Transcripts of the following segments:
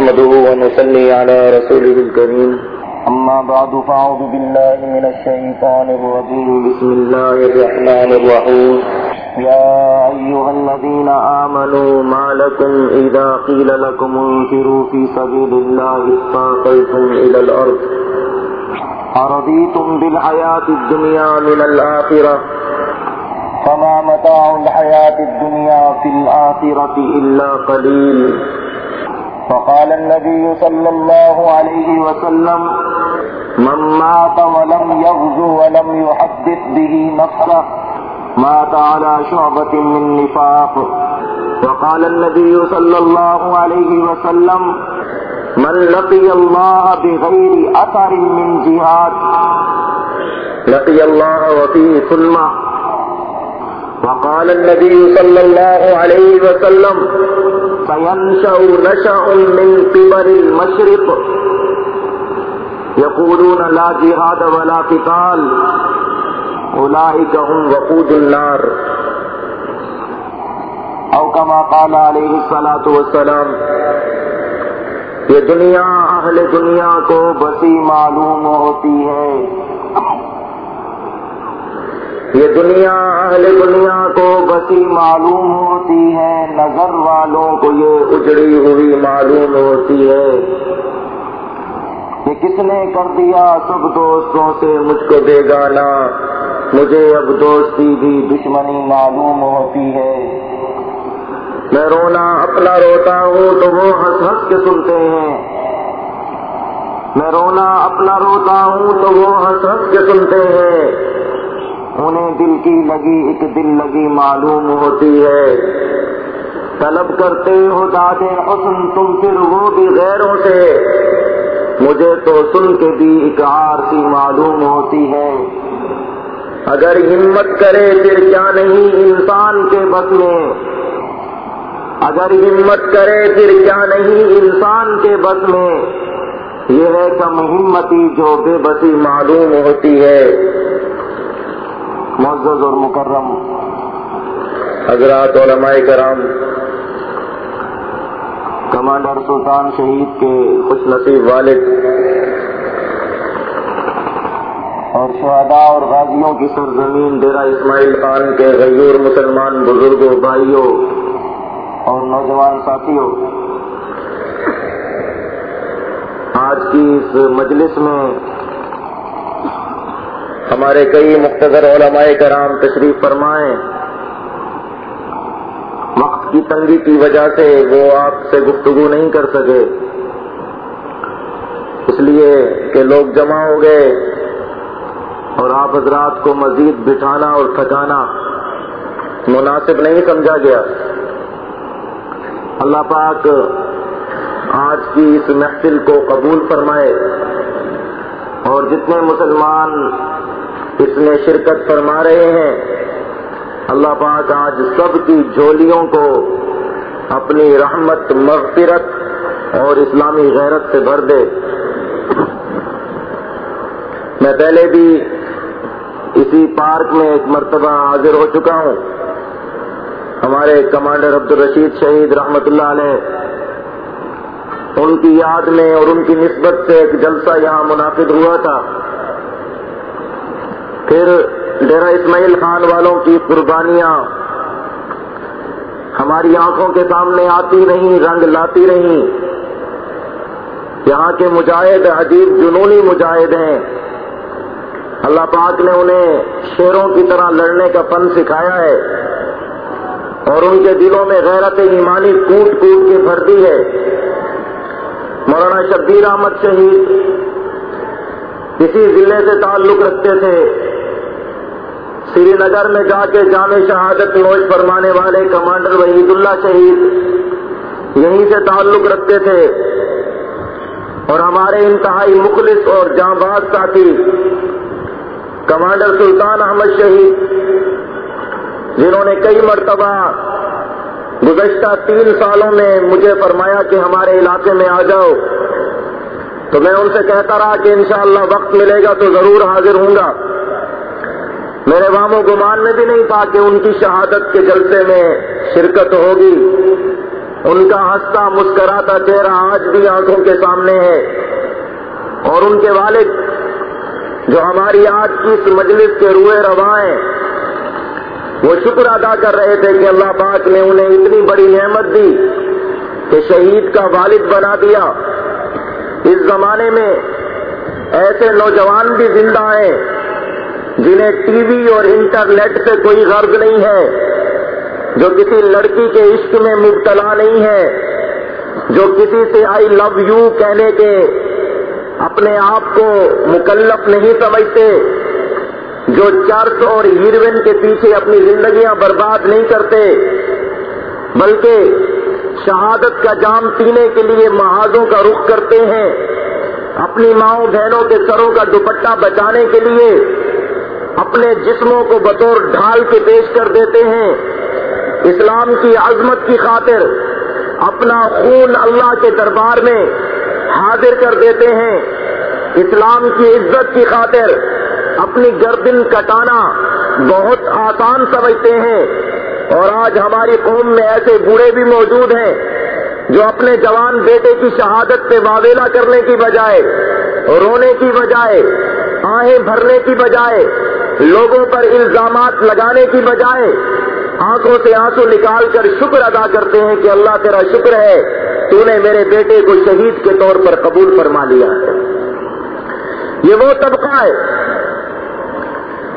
نحمده ونصلي على رسوله الكريم. أما بعد فأعوذ بالله من الشيطان الرجيم. بسم الله الرحمن الرحيم. يا أيها الذين آمنوا ما لكم إذا قيل لكم انفروا في سبيل الله استاقلتم إلى الأرض. أرضيتم بالحياة الدنيا من الآخرة؟ فما متاع الحياة الدنيا في الآخرة إلا قليل. فقال النبي صلى الله عليه وسلم من مات ولم يغزو ولم يحدث به نفسه مات على شعبة من نفاق. وقال النبي صلى الله عليه وسلم من لقي الله بغير أثر من جهاد لقي الله وفيه ثلمة وقال النبي صلى الله عليه وسلم سينشأ نشأ من قبل المشرق يقولون لا جهاد ولا قتال أولئك هم وقود النار أو كما قال عليه الصلاة والسلام یہ دنیا، اہل دنیا کو بسی معلوم ہوتی ہے۔ یہ دنیا اہل دنیا کو بسی معلوم ہوتی ہے، نظر والوں کو یہ اجڑی ہوئی معلوم ہوتی ہے۔ کہ کس نے کر دیا سب دوستوں سے مجھ کو بے گانا؟ مجھے اب دوستی بھی دشمنی معلوم ہوتی ہے۔ میں رونا اپنا روتا ہوں تو وہ ہنس ہنس کے سنتے ہیں۔ میں رونا اپنا روتا ہوں تو وہ ہنس ہنس کے سنتے ہیں۔ انہیں دل کی لگی، ایک دل لگی معلوم ہوتی ہے۔ طلب کرتے ہو داد حسن، تم پھر وہ بھی غیروں سے۔ مجھے تو سن کے بھی ایک سی معلوم ہوتی ہے۔ اگر ہمت کرے پھر کیا نہیں انسان کے بس میں۔ اگر ہمت کرے پھر کیا نہیں انسان کے بس میں۔ یہ ہے کم ہمتی جو بے بسی معلوم ہوتی ہے۔ معزز اور مکرم۔ حضرات علماء کرام کمانڈر سلطان شہید کے خوش نصیب والد اور شہداء اور غازیوں کی سرزمین ڈیرا اسماعیل خان کے غیور مسلمان بزرگوں بھائیوں اور نوجوان ساتھیوں۔ آج کی اس مجلس میں ہمارے کئی مختصر علماء کرام تشریف فرمائیں۔ وقت کی تنگی کی وجہ سے وہ آپ سے گفتگو نہیں کر سکے۔ اس لیے کہ لوگ جمع ہو گئے اور آپ حضرات کو مزید بٹھانا اور تھکانا مناسب نہیں سمجھا گیا۔ اللہ پاک آج کی اس محفل کو قبول فرمائے اور جتنے مسلمان اس میں شرکت فرما رہے ہیں۔ اللہ پاک آج سب کی جھولیوں کو اپنی رحمت، مغفرت اور اسلامی غیرت سے بھر دے۔ میں پہلے بھی اسی پارک میں ایک مرتبہ حاضر ہو چکا ہوں۔ ہمارے کمانڈر عبد الرشید شہید رحمت اللہ علیہ، ان کی یاد میں اور ان کی نسبت سے ایک جلسہ یہاں منعقد ہوا تھا۔ پھر ڈیرا اسماعیل خان والوں کی قربانیاں ہماری آنکھوں کے سامنے آتی نہیں رنگ لاتی نہیں یہاں کے مجاہد، عجیب جنونی مجاہد ہیں۔ اللہ پاک نے انہیں شیروں کی طرح لڑنے کا فن سکھایا ہے۔ اور ان کے دلوں میں غیرت ایمانی کوٹ کوٹ کے بھر دی ہے۔ مولانا شبیر احمد شہید اسی ضلع سے تعلق رکھتے تھے۔ سری نگر میں جا کے جامع شہادت نوش فرمانے والے کمانڈر وحید اللہ شہید یہیں سے تعلق رکھتے تھے اور ہمارے انتہائی مخلص اور جاں باز ساتھی کمانڈر سلطان احمد شہید، جنہوں نے کئی مرتبہ گزشتہ تین سالوں میں مجھے فرمایا کہ ہمارے علاقے میں آ جاؤ۔ تو میں ان سے کہتا رہا کہ انشاءاللہ وقت ملے گا تو ضرور حاضر ہوں گا۔ میرے وام و گمان میں بھی نہیں تھا کہ ان کی شہادت کے جلسے میں شرکت ہوگی۔ ان کا ہنستا مسکراتا چہرہ آج بھی آنکھوں کے سامنے ہے۔ اور ان کے والد جو ہماری آج کی اس مجلس کے روئے روائیں وہ شکر ادا کر رہے تھے کہ اللہ پاک نے انہیں اتنی بڑی نعمت دی کہ شہید کا والد بنا دیا۔ اس زمانے میں ایسے نوجوان بھی زندہ ہیں جنہیں ٹی وی اور انٹرنیٹ سے کوئی غرض نہیں ہے، جو کسی لڑکی کے عشق میں مبتلا نہیں ہے، جو کسی سے آئی لو یو کہنے کے اپنے آپ کو مکلف نہیں سمجھتے، جو چرچ اور ہیروئن کے پیچھے اپنی زندگیاں برباد نہیں کرتے، بلکہ شہادت کا جام پینے کے لیے محاذوں کا رخ کرتے ہیں، اپنی ماؤں بہنوں کے سروں کا دوپٹہ بچانے کے لیے اپنے جسموں کو بطور ڈھال کے پیش کر دیتے ہیں۔ اسلام کی عظمت کی خاطر اپنا خون اللہ کے دربار میں حاضر کر دیتے ہیں۔ اسلام کی عزت کی خاطر اپنی گردن کٹانا بہت آسان سمجھتے ہیں۔ اور آج ہماری قوم میں ایسے بوڑھے بھی موجود ہیں جو اپنے جوان بیٹے کی شہادت پہ واویلا کرنے کی بجائے، رونے کی بجائے، آہیں بھرنے کی بجائے لوگوں پر الزامات لگانے کی بجائے آنکھوں سے آنسو نکال کر شکر ادا کرتے ہیں کہ اللہ تیرا شکر ہے، تو نے میرے بیٹے کو شہید کے طور پر قبول فرما لیا۔ یہ وہ طبقہ ہے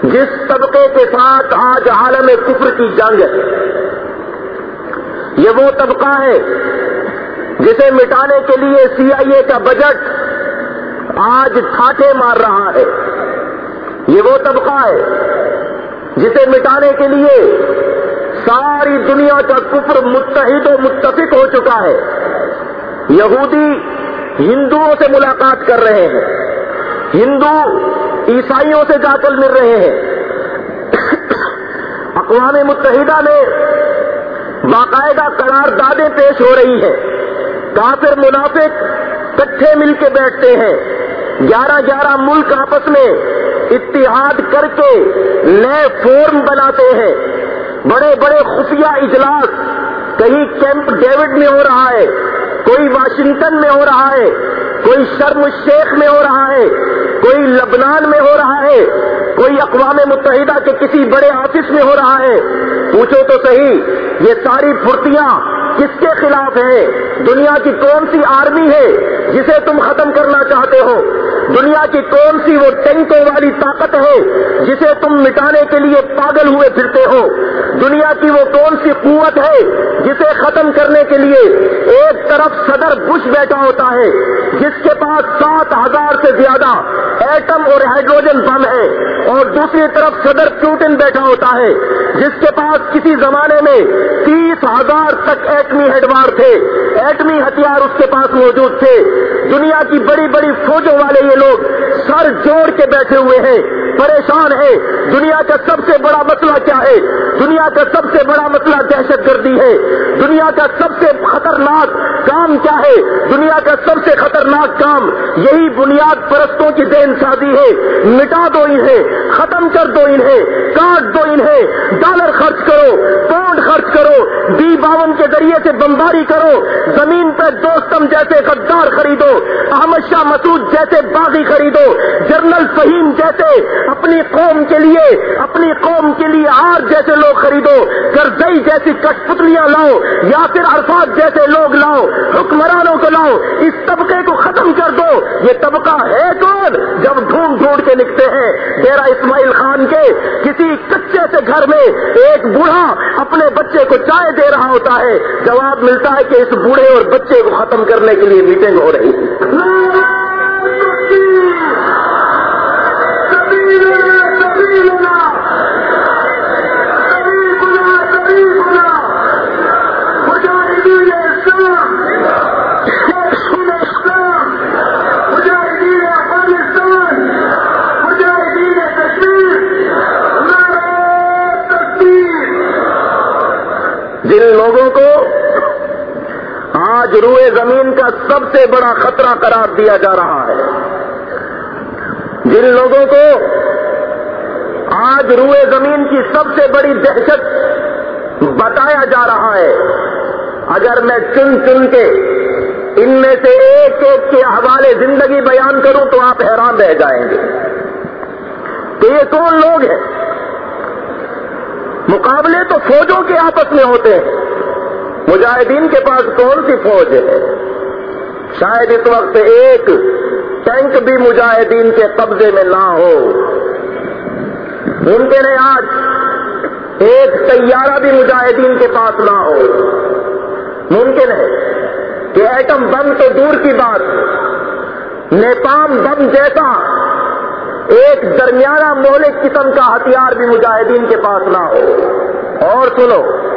جس طبقے کے ساتھ آج عالم کفر کی جنگ ہے۔ یہ وہ طبقہ ہے جسے مٹانے کے لیے سی آئی اے کا بجٹ آج ٹھاٹے مار رہا ہے۔ یہ وہ طبقہ ہے جسے مٹانے کے لیے ساری دنیا کا کفر متحد و متفق ہو چکا ہے۔ یہودی ہندوؤں سے ملاقات کر رہے ہیں۔ ہندو عیسائیوں سے جا کر مل رہے ہیں۔ اقوام متحدہ میں باقاعدہ قرار دادیں پیش ہو رہی ہیں۔ کافر منافق کٹھے مل کے بیٹھتے ہیں۔ گیارہ گیارہ ملک آپس میں اتحاد کر کے نئے فورم بناتے ہیں۔ بڑے بڑے خفیہ اجلاس، کہیں کیمپ ڈیوڈ میں ہو رہا ہے، کوئی واشنگٹن میں ہو رہا ہے، کوئی شرم الشیخ میں ہو رہا ہے، کوئی لبنان میں ہو رہا ہے، کوئی اقوام متحدہ کے کسی بڑے آفس میں ہو رہا ہے۔ پوچھو تو صحیح، یہ ساری پھرتیاں کس کے خلاف ہیں دنیا کی کون سی آرمی ہے جسے تم ختم کرنا چاہتے ہو؟ دنیا کی کون سی وہ ٹینکوں والی طاقت ہے جسے تم مٹانے کے لیے پاگل ہوئے پھرتے ہو؟ دنیا کی وہ کون سی قوت ہے جسے ختم کرنے کے لیے ایک طرف صدر بش بیٹھا ہوتا ہے، جس کے پاس سات ہزار سے زیادہ ایٹم اور ہائیڈروجن بم ہے، اور دوسری طرف صدر پوٹن بیٹھا ہوتا ہے، جس کے پاس کسی زمانے میں تیس ہزار تک ایٹمی ہیڈوار تھے۔ ایٹمی ہتھیار اس کے پاس موجود تھے۔ دنیا کی بڑی بڑی فوجوں والے یہ لوگ سر جوڑ کے بیٹھے ہوئے ہیں۔ پریشان ہے دنیا کا سب سے بڑا مسئلہ کیا ہے؟ دنیا کا سب سے بڑا مسئلہ دہشت گردی ہے۔ دنیا کا سب سے خطرناک کام کیا ہے؟ دنیا کا سب سے خطرناک کام یہی بنیاد پرستوں کی دین شادی ہے۔ مٹا دو انہیں، ختم کر دو انہیں، کاٹ دو انہیں۔ ڈالر خرچ کرو پاؤنڈ خرچ کرو۔ بی باون کے ذریعے سے بمباری کرو، زمین پہ دوستم جیسے غدار خریدو، احمد شاہ مسعود جیسے باغی خریدو، جنرل فہیم جیسے اپنی قوم کے لیے، اپنی قوم کے لیے آر جیسے لوگ خریدو کرزئی جیسی کٹ پتلیاں لاؤ، یا پھر عرفات جیسے لوگ لاؤ، حکمرانوں کو لاؤ، اس طبقے کو ختم کر دو۔ یہ طبقہ ہے کون؟ جب ڈھونڈ ڈھونڈ کے نکتے ہیں ڈیرا اسماعیل خان کے، کسی کچے سے گھر میں ایک بوڑھا اپنے بچے کو چائے دے رہا ہوتا ہے جواب ملتا ہے کہ اس بوڑھے اور بچے کو ختم کرنے کے لیے میٹنگ ہو رہی ہے۔ روئے زمین کا سب سے بڑا خطرہ قرار دیا جا رہا ہے۔ جن لوگوں کو آج روئے زمین کی سب سے بڑی دہشت بتایا جا رہا ہے، اگر میں چن چن کے ان میں سے ایک ایک کے حوالے زندگی بیان کروں تو آپ حیران رہ جائیں گے۔ کہ یہ کون لوگ ہیں؟ مقابلے تو فوجوں کے آپس میں ہوتے ہیں۔ مجاہدین کے پاس کون سی فوج ہے؟ شاید اس وقت ایک ٹینک بھی مجاہدین کے قبضے میں نہ ہو۔ ممکن ہے آج ایک سیارہ بھی مجاہدین کے پاس نہ ہو۔ ممکن ہے کہ ایٹم بم تو دور کی بات نیپام بم جیسا ایک درمیانہ مولک قسم کا ہتھیار بھی مجاہدین کے پاس نہ ہو۔ اور سنو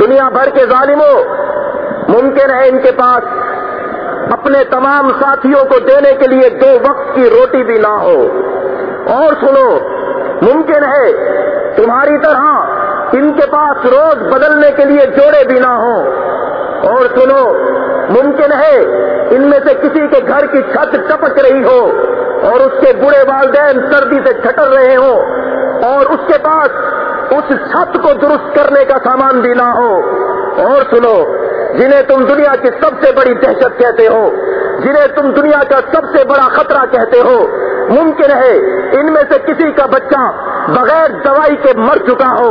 دنیا بھر کے ظالموں ممکن ہے ان کے پاس اپنے تمام ساتھیوں کو دینے کے لیے دو وقت کی روٹی بھی نہ ہو۔ اور سنو، ممکن ہے تمہاری طرح ان کے پاس روز بدلنے کے لیے جوڑے بھی نہ ہوں۔ اور سنو، ممکن ہے ان میں سے کسی کے گھر کی چھت ٹپک رہی ہو اور اس کے بڑے والدین سردی سے چھٹر رہے ہوں اور اس کے پاس اس چھت کو درست کرنے کا سامان بھی نہ ہو۔ اور سنو، جنہیں تم دنیا کی سب سے بڑی دہشت کہتے ہو جنہیں تم دنیا کا سب سے بڑا خطرہ کہتے ہو، ممکن ہے ان میں سے کسی کا بچہ بغیر دوائی کے مر چکا ہو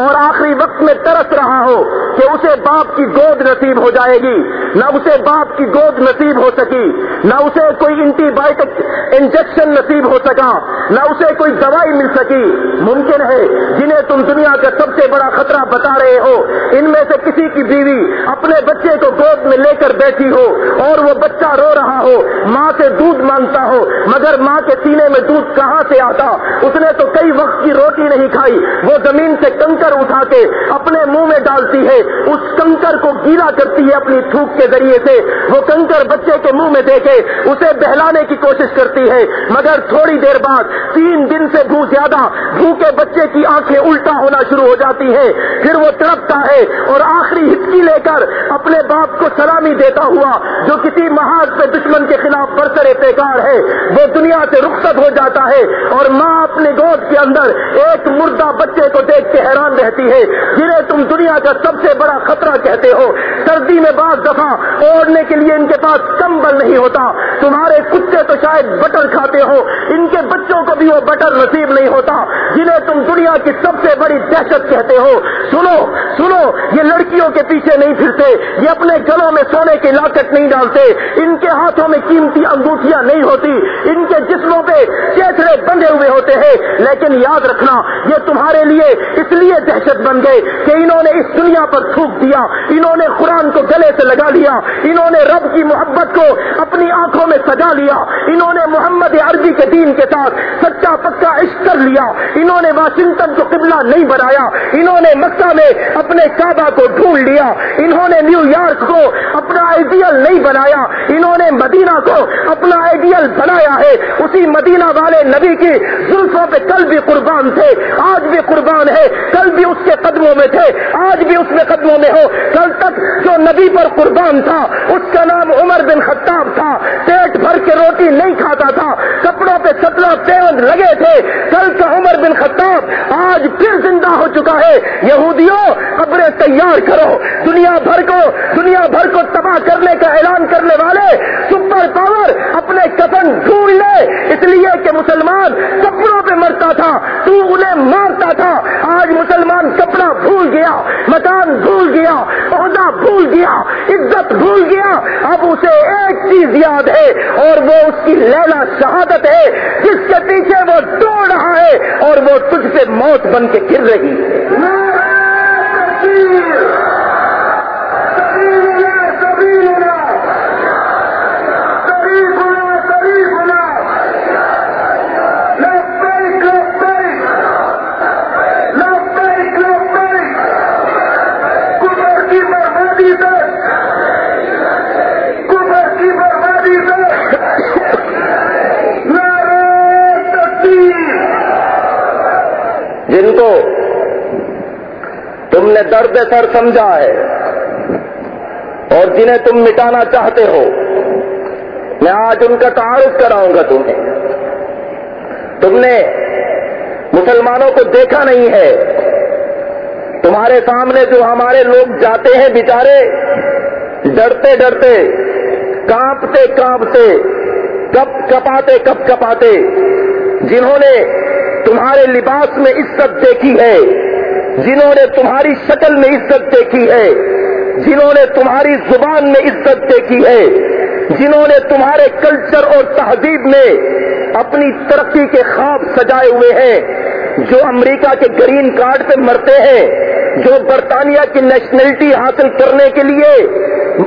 اور آخری وقت میں ترس رہا ہو کہ اسے باپ کی گود نصیب ہو جائے گی۔ نہ اسے باپ کی گود نصیب ہو سکی، نہ اسے کوئی اینٹی بایوٹک انجیکشن نصیب ہو سکا، نہ اسے کوئی دوائی مل سکی۔ ممکن ہے جنہیں تم دنیا کا سب سے بڑا خطرہ بتا رہے ہو، ان میں سے کسی کی بیوی اپنے بچے کو گود میں لے کر بیٹھی ہو اور وہ بچہ رو رہا ہو، ماں سے دودھ مانگتا ہو، مگر ماں کے سینے میں دودھ کہاں سے آتا؟ اس نے تو کئی وقت کی روٹی نہیں کھائی، وہ زمین سے کنکر اٹھا کے اپنے منہ میں ڈالتی ہے، اس کنکر کو گیلا کرتی ہے اپنی تھوک کے ذریعے سے۔ وہ کنکر بچے کے منہ میں دے کے اسے بہلانے کی کوشش کرتی ہے، مگر تھوڑی دیر بعد تین دن سے بھو زیادہ، بھوکے بچے کی آنکھیں الٹا ہونا شروع ہو جاتی ہے پھر وہ تڑپتا ہے اور آخری ہچکی لے کر اپنے باپ کو سلامی دیتا ہوا، جو کسی محاذ پہ دشمن کے خلاف برسرے پیکار ہے، وہ دنیا سے رخصت ہو جاتا ہے اور ماں اپنے گود کے اندر ایک مردہ بچے کو دیکھ کے حیران رہتی ہے، جنہیں تم دنیا کا سب سے بڑا خطرہ کہتے ہو۔ سردی میں بعض دفعہ اوڑھنے کے لیے ان کے پاس کمبل نہیں ہوتا۔ تمہارے کتے تو شاید بٹر کھاتے ہو، ان کے بچوں کو بھی وہ بٹر نصیب نہیں ہوتا۔ جنہیں تم دنیا کی سب سے بڑی دہشت کہتے ہو۔ سنو سنو، یہ لڑکیوں کے پیچھے نہیں پھرتے، یہ اپنے گلوں میں سونے کی لاکٹ نہیں ڈالتے۔ ان کے ہاتھوں میں قیمتی انگوٹھیاں نہیں ہوتی، ان کے جسموں پہ چیترے بندے ہوئے ہوتے ہیں۔ لیکن یاد رکھنا، یہ تمہارے لیے اس لیے دہشت بن گئے کہ انہوں نے اس دنیا پر تھوک دیا، انہوں نے قرآن کو گلے سے لگا لیا، انہوں نے رب کی محبت کو اپنی آنکھوں میں سجا لیا، انہوں نے محمد عربی کے دین کے ساتھ سچا پکا عشق کر لیا، انہوں نے واشنگٹن کو قبلہ نہیں بنایا، انہوں نے مکہ میں اپنے کعبہ کو ڈھونڈ لیا، انہوں نے نیو یارک کو اپنا آئیڈیل نہیں بنایا، انہوں نے مدینہ کو اپنا آئیڈیل بنایا ہے۔ اسی مدینہ والے نبی کی زلفوں پہ کل بھی قربان تھے۔ آج بھی قربان ہے۔ کل بھی اس کے قدموں میں تھے۔ آج بھی اس میں قدموں میں ہو۔ کل تک جو نبی پر قربان تھا، اس کا نام عمر بن خطاب تھا۔ پیٹ بھر کے روٹی نہیں کھاتا تھا۔ کپڑوں پہ سترہ پیوند لگے تھے۔ کل کا عمر بن خطاب آج پھر زندہ ہو چکا ہے۔ یہودیوں، قبریں تیار کرو۔ دنیا بھر کو، دنیا بھر کو تباہ کرنے کا اعلان کرنے والے سپر پاور اپنے کفن ڈھونڈ لے۔ اس لیے کہ مسلمان کپڑوں پہ مرتا تھا، تو انہیں مارتا تھا۔ آج مسلمان کپڑا بھول گیا، مکان بھول گیا، عہدہ بھول گیا، عزت بھول گیا۔ اب اسے ایک چیز یاد ہے، اور وہ اس کی لیلا شہادت ہے، جس کے پیچھے وہ دوڑ رہا ہے، اور وہ تجھ سے موت بن کے گر رہی ہے۔ جن کو تم نے درد سر سمجھا ہے اور جنہیں تم مٹانا چاہتے ہو، میں آج ان کا تعارف کراؤں گا تمہیں۔ تم نے مسلمانوں کو دیکھا نہیں ہے۔ تمہارے سامنے جو ہمارے لوگ جاتے ہیں بیچارے، ڈرتے ڈرتے، کانپتے کانپتے، کپ کپاتے کپ کپاتے، جنہوں نے تمہارے لباس میں عزت دیکھی ہے، جنہوں نے تمہاری شکل میں عزت دیکھی ہے، جنہوں نے تمہاری زبان میں عزت دیکھی ہے، جنہوں نے تمہارے کلچر اور تہذیب میں اپنی ترقی کے خواب سجائے ہوئے ہیں، جو امریکہ کے گرین کارڈ پہ مرتے ہیں۔ جو برطانیہ کی نیشنلٹی حاصل کرنے کے لیے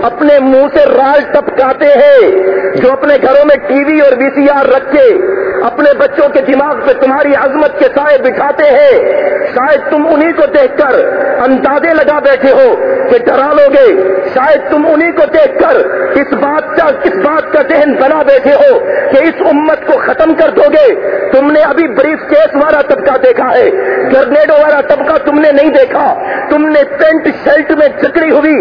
اپنے منہ سے راج ٹپکاتے ہیں، جو اپنے گھروں میں ٹی وی اور وی سی آر رکھ کے اپنے بچوں کے دماغ پہ تمہاری عظمت کے سائے بٹھاتے ہیں۔ شاید تم انہی کو دیکھ کر اندازے لگا بیٹھے ہو کہ ڈرا لو گے شاید تم انہی کو دیکھ کر اس بات کا کس بات کا ذہن بنا بیٹھے ہو کہ اس امت کو ختم کر دو گے تم نے ابھی بریف کیس والا طبقہ دیکھا ہے، گرنیڈو والا طبقہ تم نے نہیں دیکھا۔ تم نے پینٹ شرٹ میں چکری ہوئی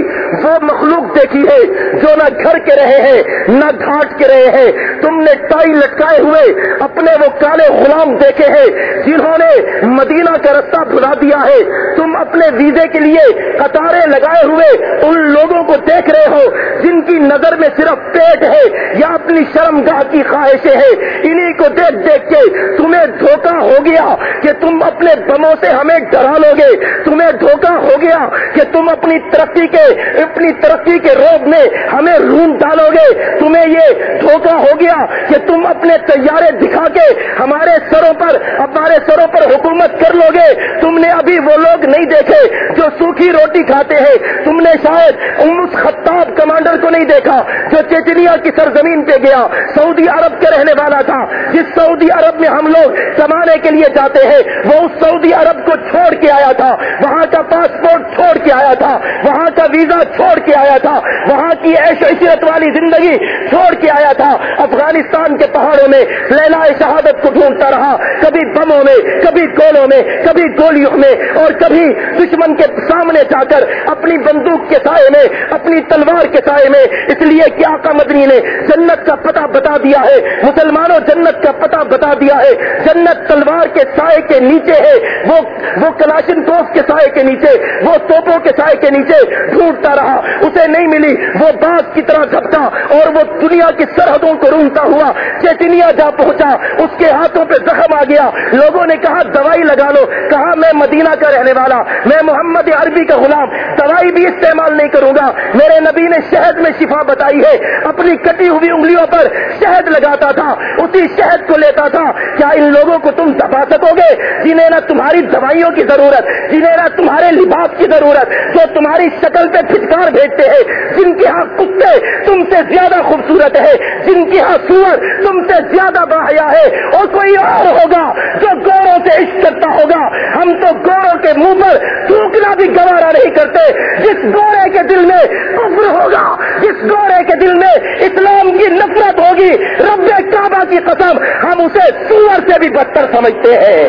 وہ مخلوق دیکھی ہے جو نہ گھر کے رہے ہیں، نہ گھاٹ کے رہے ہیں۔ تم نے ٹائی لٹکائے ہوئے اپنے وہ کالے غلام دیکھے ہیں جنہوں نے مدینہ کا رستہ بھلا دیا ہے۔ تم اپنے ویزے کے لیے قطاریں لگائے ہوئے ان لوگوں کو دیکھ رہے ہو جن کی نظر میں صرف پیٹ ہے یا اپنی شرم گاہ کی خواہشیں ہیں۔ انہی کو دیکھ دیکھ کے تمہیں دھوکہ ہو گیا کہ تم اپنے بموں سے ہمیں ڈرا لو گے، تمہیں دھوکہ ہو گیا کہ تم اپنی ترقی کے اپنی ترقی کے روگ میں ہمیں رون ڈالو گے تمہیں یہ دھوکہ ہو گیا کہ تم اپنے تیارے دکھا کے ہمارے سروں پر ہمارے سروں پر حکومت کر لو گے تم نے ابھی وہ لوگ نہیں دیکھے جو سوکھی روٹی کھاتے ہیں۔ تم نے شاید اس خطاب کمانڈر کو نہیں دیکھا جو چیچنیا کی سرزمین پہ گیا۔ سعودی عرب کے رہنے والا تھا۔ جس سعودی عرب میں ہم لوگ کمانے کے لیے جاتے ہیں، وہ اس سعودی عرب کو چھوڑ کے آیا تھا۔ وہاں کا کا پاسپورٹ چھوڑ کے آیا تھا، وہاں کا ویزا چھوڑ کے آیا تھا، وہاں کی ایش عشرت والی زندگی چھوڑ کے آیا تھا۔ افغانستان کے پہاڑوں میں لینا شہادت کو ڈھونڈتا رہا، کبھی بموں میں، کبھی گولوں میں، کبھی گولیوں میں، اور کبھی دشمن کے سامنے جا کر اپنی بندوق کے سائے میں، اپنی تلوار کے سائے میں۔ اس لیے کیا کا مدنی نے جنت کا پتہ بتا دیا ہے، مسلمانوں جنت کا پتہ بتا دیا ہے۔ جنت تلوار کے سائے کے نیچے ہے، وہ وہ کلاشن توف کے سائے کے نیچے، وہ توپوں کے سائے کے نیچے ڈھونڈتا رہا۔ اسے نہیں ملی۔ وہ باغ کی طرح جھپتا اور وہ دنیا کی سرحدوں کو رونگتا ہوا چیچنیا جا پہنچا۔ اس کے ہاتھوں پہ زخم آ گیا۔ لوگوں نے کہا، دوائی لگا لو۔ کہا، میں مدینہ کا رہنے والا، میں محمد عربی کا غلام۔ دوائی بھی استعمال نہیں کروں گا۔ میرے نبی نے شہد میں شفا بتائی ہے۔ اپنی کٹی ہوئی انگلیوں پر شہد لگاتا تھا۔ اسی شہد کو لیتا تھا۔ کیا ان لوگوں کو تم دبا سکو گے؟ جنہیں نہ تمہاری دوائیوں کی ضرورت، جنہیں نہ تمہارے لباس کی ضرورت جو تمہاری شکل پہ پھٹکار بھیجتے ہیں۔ جن کے ہاں کتے تم سے زیادہ خوبصورت ہے، جن کے ہاں سور تم سے زیادہ بڑھیا ہے۔ اور کوئی اور ہوگا جو گوروں سے عشق کرتا ہوگا۔ ہم تو گوروں کے منہ پر تھوکنا بھی گوارا نہیں کرتے۔ جس گورے کے دل میں کفر ہوگا، جس گورے کے دل میں اسلام کی نفرت ہوگی، رب کعبہ کی قسم، ہم اسے سور سے بھی بدتر سمجھتے ہیں۔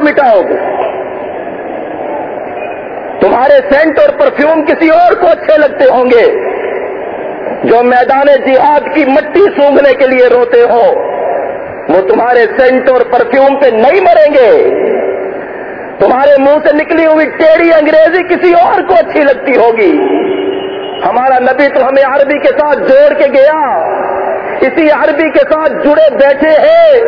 مٹاؤ گے تمہارے سینٹ اور پرفیوم کسی اور کو اچھے لگتے ہوں گے؟ جو میدان جہاد کی مٹی سونگنے کے لیے روتے ہو، وہ تمہارے سینٹ اور پرفیوم پہ نہیں مریں گے۔ تمہارے منہ سے نکلی ہوئی ٹیڑھی انگریزی کسی اور کو اچھی لگتی ہوگی۔ ہمارا نبی تو ہمیں عربی کے ساتھ جوڑ کے گیا۔ اسی عربی کے ساتھ جڑے بیٹھے ہیں۔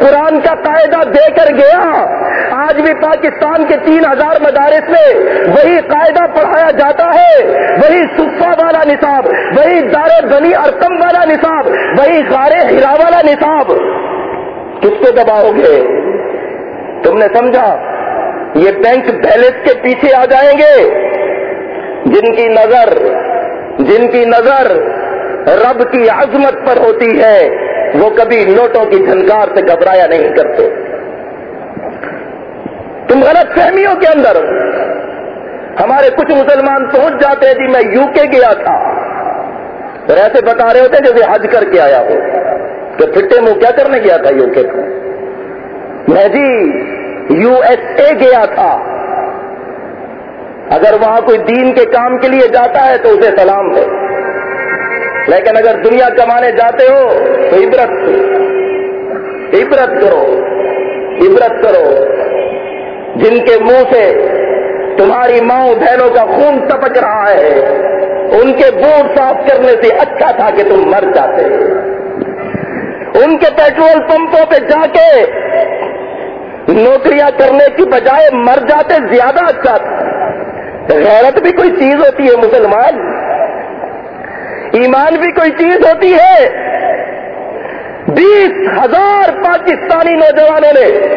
قرآن کا قاعدہ دے کر گیا۔ آج بھی پاکستان کے تین ہزار مدارس میں وہی قاعدہ پڑھایا جاتا ہے، وہی صفا والا نصاب، وہی دار بنی ارکم والا نصاب، وہی غار ہرا والا نصاب۔ کس کو دباؤ گے؟ تم نے سمجھا؟ یہ بینک بیلنس کے پیچھے آ جائیں گے۔ جن کی نظر، جن کی نظر رب کی عظمت پر ہوتی ہے، وہ کبھی نوٹوں کی جھنکار سے گھبرایا نہیں کرتے۔ تم غلط فہمیوں کے اندر ہمارے کچھ مسلمان پہنچ جاتے ہیں جی میں یو کے گیا تھا۔ اور ایسے بتا رہے ہوتے جیسے حج کر کے آیا ہو۔ کہ پھٹے منہ کیا کرنے گیا تھا یو کے کو؟ میں جی یو ایس اے گیا تھا۔ اگر وہاں کوئی دین کے کام کے لیے جاتا ہے تو اسے سلام ہے لیکن اگر دنیا کمانے جاتے ہو تو عبرت عبرت کرو۔ عبرت کرو۔ جن کے منہ سے تمہاری ماؤں بہنوں کا خون ٹپک رہا ہے، ان کے بوٹ صاف کرنے سے اچھا تھا کہ تم مر جاتے۔ ان کے پیٹرول پمپوں پہ جا کے نوکریاں کرنے کی بجائے مر جاتے زیادہ اچھا تھا۔ غیرت بھی کوئی چیز ہوتی ہے مسلمان۔ ایمان بھی کوئی چیز ہوتی ہے۔ بیس ہزار پاکستانی نوجوانوں نے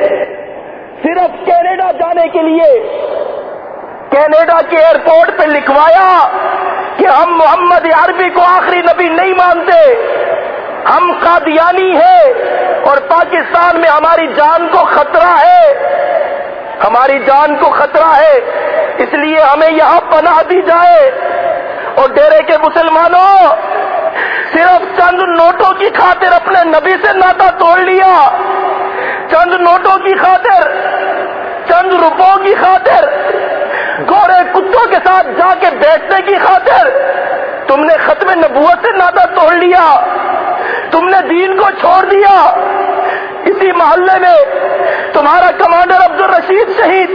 صرف کینیڈا جانے کے لیے کینیڈا کے ایئرپورٹ پہ لکھوایا کہ ہم محمد عربی کو آخری نبی نہیں مانتے۔ ہم قادیانی ہیں اور پاکستان میں ہماری جان کو خطرہ ہے۔ ہماری جان کو خطرہ ہے۔ اس لیے ہمیں یہاں پناہ دی جائے۔ اور ڈیرے کے مسلمانوں، صرف چند نوٹوں کی خاطر اپنے نبی سے ناتا توڑ لیا۔ چند نوٹوں کی خاطر، چند روپوں کی خاطر، گورے کتوں کے ساتھ جا کے بیٹھنے کی خاطر۔ تم نے ختم نبوت سے ناتا توڑ لیا، تم نے دین کو چھوڑ دیا۔ اسی محلے میں تمہارا کمانڈر عبد الرشید شہید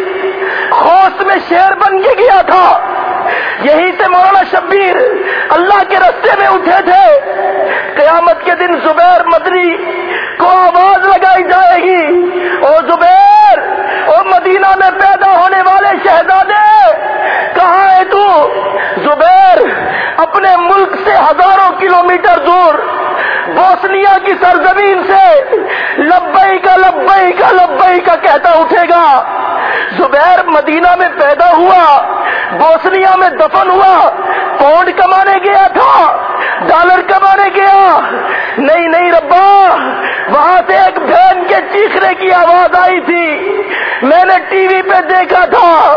خوش میں شیر بن کے گیا تھا۔ یہی سے مولانا شبیر اللہ کے رستے میں اٹھے تھے۔ قیامت کے دن زبیر مدری کو آواز لگائی جائے گی۔ او زبیر، او مدینہ میں پیدا ہونے والے شہزادے، کہاں ہے تو؟ زبیر، اپنے ملک سے ہزاروں کلومیٹر دور، بوسنیا کی سرزمین سے لبئی کا لبئی کا لبئی کا کہتا اٹھے گا۔ زبیر مدینہ میں پیدا ہوا۔ بوسنیا میں دفن ہوا۔ پونڈ کمانے گیا تھا، ڈالر کمانے گیا۔ نہیں نہیں ربا، وہاں سے ایک بہن کے چیخنے کی آواز آئی تھی۔ میں نے ٹی وی پہ دیکھا تھا،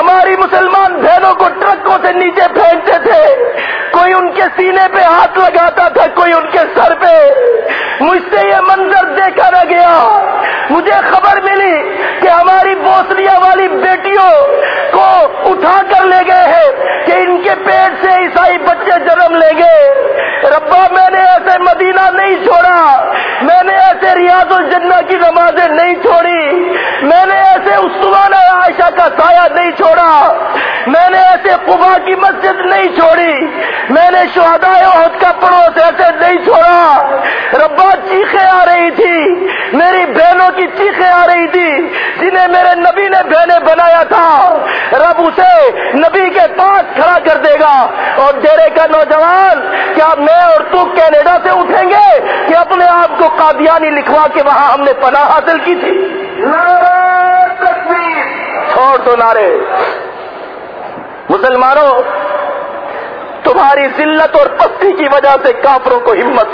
ہماری مسلمان بہنوں کو ٹرکوں سے نیچے پھینکتے تھے۔ کوئی ان کے سینے پہ ہاتھ لگاتا تھا، کوئی ان کے سر پہ۔ مجھ سے یہ منظر دیکھا نہ گیا۔ مجھے خبر ملی کہ ہماری بوسلیا والی بیٹیوں کو اٹھا کر لے گئے ہیں کہ ان کے پیٹ سے عیسائی بچے جنم لیں گے۔ ربا، میں نے ایسے مدینہ نہیں چھوڑا۔ میں نے ایسے ریاض الجنہ کی نمازیں نہیں چھوڑی۔ میں نے ایسے استوان عائشہ کا سایہ نہیں چھوڑا۔ میں نے ایسے قبا کی مسجد نہیں چھوڑی۔ میں نے شہدا عہد کا پڑوس ایسے نہیں چھوڑا۔ ربا، چیخیں آ رہی تھی۔ میری بہنوں کی چیخیں آ رہی تھی۔ جنہیں میرے نبی نے بہنیں بنایا تھا۔ رب، اسے نبی کے پاس کھڑا کر دے گا۔ اور ڈیرے کا نوجوان کیا میں اور تو کینیڈا سے اٹھیں گے؟ کہ اپنے آپ کو قادیانی لکھوا کے وہاں ہم نے پناہ حاصل کی تھی۔ چھوڑ دو نارے مسلمانوں تمہاری ذلت اور پستی کی وجہ سے کافروں کو ہمت۔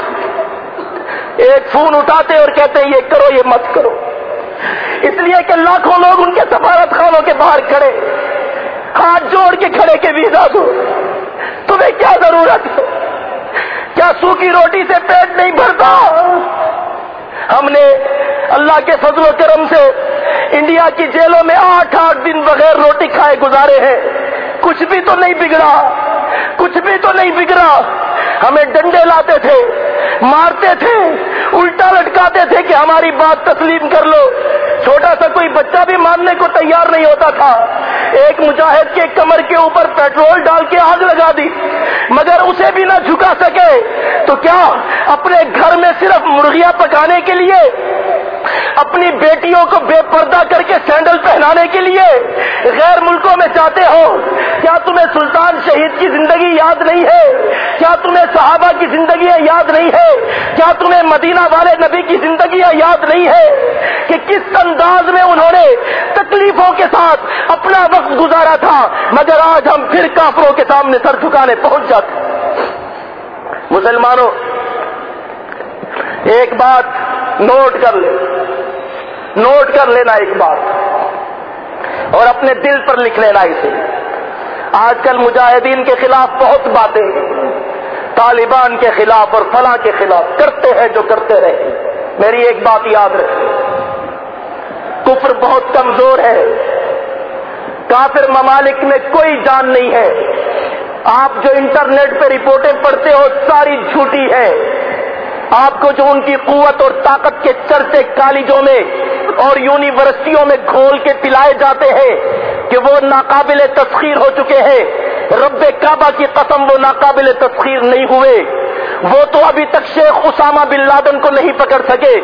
ایک فون اٹھاتے اور کہتے ہیں یہ کرو یہ مت کرو۔ اس لیے کہ لاکھوں لوگ ان کے سفارت خانوں کے باہر کھڑے۔ ہاتھ جوڑ کے کھڑے کے ویزا دو۔ تمہیں کیا ضرورت ہے؟ کیا سوکھی روٹی سے پیٹ نہیں بھرتا؟ ہم نے اللہ کے فضل و کرم سے انڈیا کی جیلوں میں آٹھ آٹھ دن بغیر روٹی کھائے گزارے ہیں۔ کچھ بھی تو نہیں بگڑا۔ کچھ بھی تو نہیں بگڑا۔ ہمیں ڈنڈے لاتے تھے، مارتے تھے، الٹا لٹکاتے تھے کہ ہماری بات تسلیم کر لو۔ چھوٹا سا کوئی بچہ بھی ماننے کو تیار نہیں ہوتا تھا۔ ایک مجاہد کے کمر کے اوپر پیٹرول ڈال کے آگ لگا دی، مگر اسے بھی نہ جھکا سکے۔ تو کیا اپنے گھر میں صرف مرغیاں پکانے کے لیے اپنی بیٹیوں کو بے پردہ کر کے سینڈل پہنانے کے لیے غیر ملکوں میں چاہتے ہو۔ کیا تمہیں سلطان شہید کی زندگی یاد نہیں ہے؟ کیا تمہیں صحابہ کی زندگی یاد نہیں ہے؟ کیا تمہیں مدینہ والے نبی کی زندگی یاد نہیں ہے کہ کس انداز میں انہوں نے تکلیفوں کے ساتھ اپنا وقت گزارا تھا، مگر آج ہم پھر کافروں کے سامنے سر جھکانے پہنچ جاتے مسلمانوں، ایک بات نوٹ کر لے نوٹ کر لینا ایک بات اور اپنے دل پر لکھ لینا اسے۔ آج کل مجاہدین کے خلاف بہت باتیں طالبان کے خلاف اور فلاں کے خلاف کرتے ہیں جو کرتے رہے۔ میری ایک بات یاد رکھے کفر بہت کمزور ہے۔ کافر ممالک میں کوئی جان نہیں ہے۔ آپ جو انٹرنیٹ پہ رپورٹیں پڑھتے ہو، ساری جھوٹی ہے۔ آپ کو جو ان کی قوت اور طاقت کے چرچے کالجوں میں اور یونیورسٹیوں میں کھول کے پلائے جاتے ہیں کہ وہ ناقابل تسخیر ہو چکے ہیں۔ رب کعبہ کی قسم وہ ناقابل تسخیر نہیں ہوئے۔ وہ تو ابھی تک شیخ اسامہ بن لادن کو نہیں پکڑ سکے۔